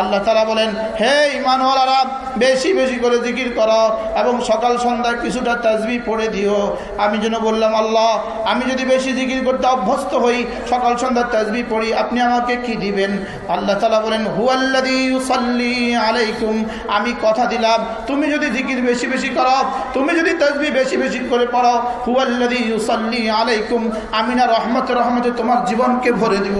আল্লাহ তাআলা বলেন, হে ঈমানওয়ালারা, বেশি বেশি করে জিকির করো এবং সকাল সন্ধ্যা কিছুটা তাজবি পড়ে দিও। আমি যেন বললাম, আল্লাহ, আমি যদি বেশি জিকির করতে অভ্যস্ত হই, সকাল সন্ধ্যা তাজবি পড়ি, আপনি আমাকে কি দিবেন? আল্লাহ তাআলা বলেন ইউসাল্লি আলাইকুম। আমি কথা দিলাম, তুমি যদি জিকির বেশি বেশি করো, তুমি যদি তাজবি বেশি বেশি করে পড়ো, হুয়াল্লাযী ইউসাল্লি আলাইকুম। আমি না রহমত রহমতে তোমার জীবনকে ভরে দিব।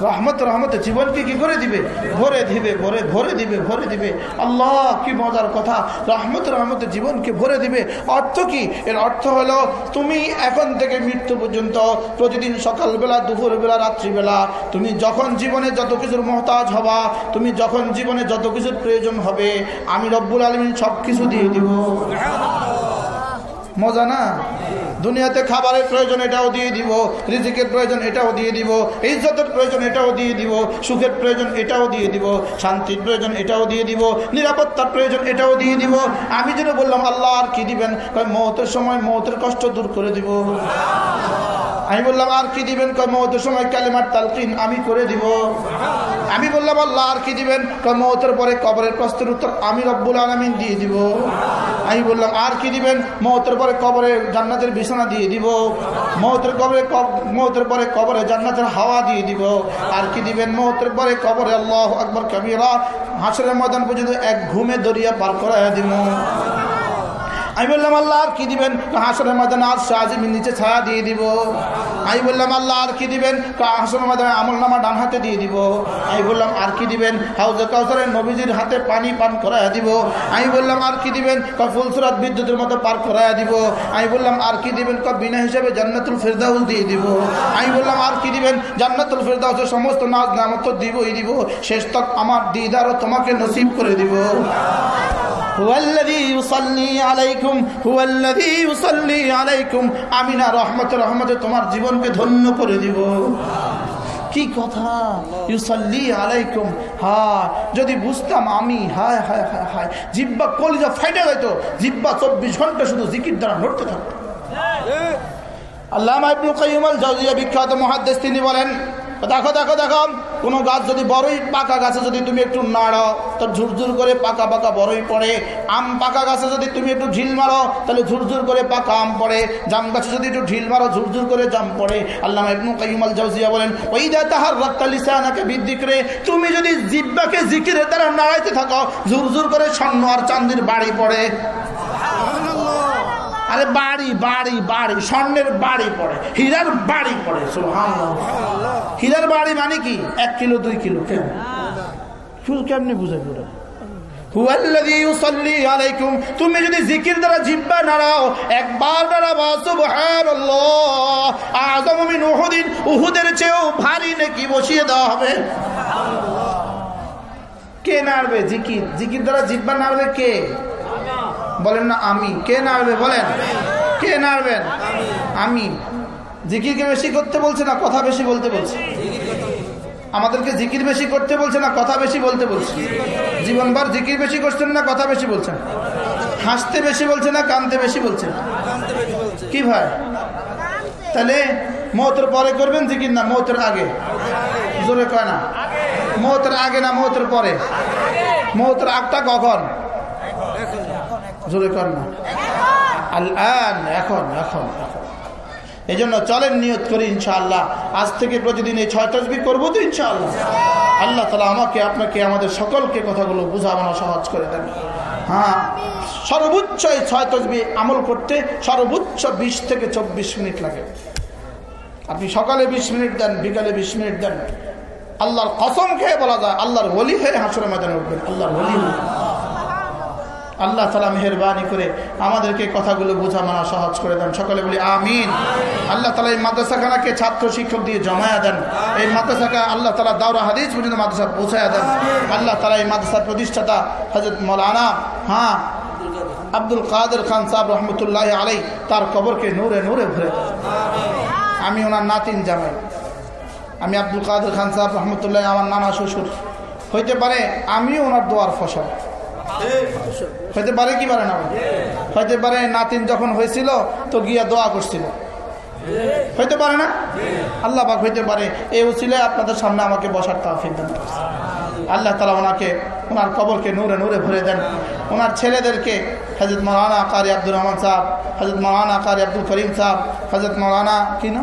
রহমত রহমতে জীবনকে কি করে দিবে? ভরে দিবে ভরে ভরে দিবে ভরে দিবে। আল্লাহ কি মজার কথা। রহমত রহমতে জীবনকে ভরে দিবে। অর্থ কি? এর অর্থ হলো তুমি এখন থেকে মৃত্যু পর্যন্ত প্রতিদিন সকালবেলা দুপুরবেলা রাত্রিবেলা তুমি যখন জীবনে যত কিছুর মহতাজ হবা তুমি যখন জীবনে যত কিছুর প্রয়োজন হবে আমি রব্বুল আলমিন সব কিছু দিয়ে দিব। মজা না? দুনিয়াতে খাবারের প্রয়োজন এটাও দিয়ে দিব, রিজিকের প্রয়োজন এটাও দিয়ে দিব, ইজ্জতের প্রয়োজন এটাও দিয়ে দিব, সুখের প্রয়োজন এটাও দিয়ে দিব, শান্তির প্রয়োজন এটাও দিয়ে দিব, নিরাপত্তার প্রয়োজন এটাও দিয়ে দিব। আমি যেন বললাম, আল্লাহ আর কি দিবেন? মহতের সময় মতের কষ্ট দূর করে দিব। আমি বললাম আর কি দিবেন? মহতের সময় কালেমার তালকিন আমি করে দিব। আমি বললাম, আল্লাহ, আর কি দিবেন? মহতের পরে কবরের প্রশ্নের উত্তর আমি রব্বুল আলমিন দিয়ে দিব। আমি বললাম, আর কি দিবেন? মহতের পরে কবরে জান্নাতের বিছানা দিয়ে দিব। মহতের কবরে মহতের পরে কবরে জান্নাতের হাওয়া দিয়ে দিব। আর কি দিবেন? মহতের পরে কবরে আল্লাহ আকবর কবিরা, হাসরের ময়দান পর্যন্ত এক ঘুমে দরিয়া পার করাইয়া দিব। আমি বললাম, আল্লাহ, আর কি দিবেন? হাসনের মাদানে আর শাহজিমের নিচে ছায়া দিয়ে দিব। আমি বললাম, আল্লাহ, আর কি দিবেন? হাসনের মাদানে আমল নামা ডান হাতে দিয়ে দিব। আমি বললাম, আর কি দিবেন? হাউজে কাউসারের নবীজির হাতে পানি পান করাইয়া দিব। আমি বললাম, আর কি দিবেন? ফুলসুরাত বিদ্যুতের মতো পার করাইয়া দিব। আমি বললাম, আর কি দিবেন? বিনা হিসাবে জান্নাতুল ফেরদাউল দিয়ে দিব। আমি বললাম, আর কি দিবেন? জান্নাতুল ফেরদাউসের সমস্ত নাচ নামত দিবই দিব। শেষ তক আমার দিদারও তোমাকে নসিব করে দিব। রহমতে তোমার জীবনকে ধন্য করে দিব। কি কথা? ইউসাল্লি আলাইকুম, হায়, যদি বুঝতাম আমি, হায় হায় হায় হায়, জিব্বা কলিজা ফাইটে যাইতো, জিব্বা চব্বিশ ঘণ্টা শুধু জিকির দ্বারা নড়তে থাকতো। আল্লাহ ইবনুল কাইয়ুম আল জাওজিয়া বিখ্যাত মহাদ্দেশ তিনি বলেন দেখো দেখো দেখো। কোনো গাছ যদি বড়ই পাকা গাছে যদি তুমি একটু নাড়ো, তো ঝুরঝুর করে পাকা পাকা বড়ই পড়ে। আম পাকা গাছে যদি তুমি একটু ঢিল মারো, তাহলে ঝুরঝুর করে পাকা আম পড়ে। জাম গাছে যদি একটু ঢিল মারো, ঝুরঝুর করে জাম পড়ে। আল্লাহ ইবনু কাইমাল জাউজিয়া বলেন ওই দা তাহার রক্তালিসানাকে বৃদ্ধি করে তুমি যদি জিব্বাকে জিকিরের দ্বারা নাড়াইতে থাকো, ঝুরঝুর করে স্বর্ণ আর চান্দির বাড়ি পড়ে। আরে বাড়ি বাড়ি বাড়ি স্বর্ণের বাড়ি পড়ে হীরার বাড়ি পড়ে হীরার বাড়ি মানে কি? এক কিলো দুই কিলো কেন কেমনি বুঝে পুরো তুমি যদি জিকির দ্বারা জিব্বা নাড়াও একবার নাড়াবা আজম আমি উহুদিন উহুদের চেয়েও ভারী নাকি বসিয়ে দেওয়া হবে। কে নাড়বে? জিকির। জিকির দ্বারা জিব্বা নাড়বে কে? বলেন না আমি কে নাড়বে বলেন। কে নাড়বেন আমি জিকিরকে বেশি করতে বলছে না কথা বেশি বলতে বলছে? আমাদেরকে জিকির বেশি করতে বলছে না কথা বেশি বলতে বলছে? জীবনভর জিকির বেশি করছেন না, কথা বেশি বলছেন? হাসতে বেশি বলছে না, কানতে বেশি বলছেন? কি ভাই? তাহলে মতের পরে করবেন জিকির না মতের আগে? জোরে কয় না? মতের আগে না মতের পরে? মতের আগটা কখন? জোরে কর না। আল এখন এখন এখন। এই জন্য চলেন নিয়ত করি ইনশাআল্লাহ। আজ থেকে প্রতিদিন এই ছয় তসবি করব তো ইনশাআল্লাহ। আল্লাহ তালা আমাকে আপনাকে আমাদের সকলকে কথাগুলো বুঝাবানো সহজ করে দেন। হ্যাঁ সর্বোচ্চ এই ছয় তসবি আমল করতে সর্বোচ্চ বিশ থেকে চব্বিশ মিনিট লাগে। আপনি সকালে বিশ মিনিট দেন বিকালে বিশ মিনিট দেন। আল্লাহর কসম খেয়ে বলা যায় আল্লাহর হলি হয়ে হাসুরের ময়দানে উঠবেন। আল্লাহর হলি হয়ে। আল্লাহ তালা মেহরবানি করে আমাদেরকে কথাগুলো বোঝা মানা সহজ করে দেন। সকলে বলি, আমিন। আল্লাহ তালা এই মাদ্রাসাখানাকে ছাত্র শিক্ষক দিয়ে জমায়া দেন। এই মাদ্রাসাকে আল্লাহ তালা দাওরা হাদিস পর্যন্ত মাদ্রাসা পৌঁছায়া দেন। আল্লাহ তালা এই মাদ্রাসার প্রতিষ্ঠাতা হজরত মৌলানা হ্যাঁ আব্দুল কাদের খান সাহেব রহমতুল্লাহ আলাই তার কবরকে নূরে নূরে ভরে আমি ওনার নাতিন জামাই। আমি আব্দুল কাদের খান সাহেব রহমতুল্লাহ, আমার নানা শ্বশুর। হইতে পারে আমিও ওনার দোয়ার ফসল। হইতে পারে কি পারে না হইতে পারে নাতিন যখন হয়েছিল, তো গিয়া দোয়া করছিল। হইতে পারে না? আল্লাহ পাক হইতে পারে এই উচিলে আপনাদের সামনে আমাকে বসার তাফিক দেন আল্লাহ তালা ওনাকে, ওনার কবরকে নূরে নূরে ভরে দেন। ওনার ছেলেদেরকে হজরত মৌলানা কারি আব্দুর রহমান সাহেব হজরত মৌলানা কারি আব্দুল করিম সাহেব হজরত মৌলানা কি না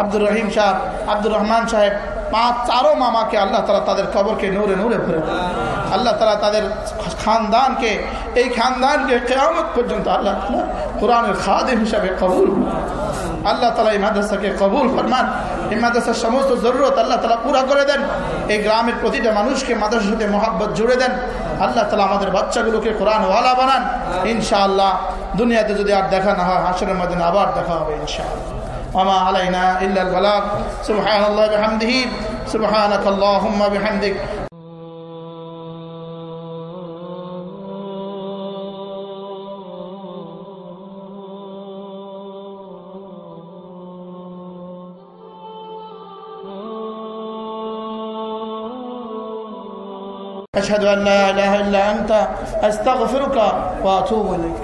আব্দুর রহিম সাহেব। আব্দুর রহমান সাহেব, পাঁচ, চারো মামাকে আল্লাহ তালা তাদের কবরকে নূরে নূরে ভরে আল্লাহ তালা তাদের খানদানকে, এই খানদানকে কেয়ামত পর্যন্ত আল্লাহ তালা কোরআনের খাদিম হিসাবে কবুল আল্লাহ তালা এই মাদ্রাসাকে কবুল ফরমান। এই মাদ্রাসার সমস্ত জরুরত আল্লাহ তালা পুরা করে দেন। এই গ্রামের প্রতিটা মানুষকে মাদ্রাসার সাথে মহাব্বত জুড়ে দেন। আল্লাহ তালা আমাদের বাচ্চাগুলোকে কোরআনওয়ালা বানান। ইনশাআল্লাহ দুনিয়াতে যদি আর দেখা না হয়, হাসরের মধ্যে আবার দেখা হবে ইনশাআল্লাহ। وما علينا إلا البلاغ. سبحان الله بحمده. سبحانك اللهم بحمدك. أشهد أن لا إله إلا أنت. أستغفرك وأتوب إليك.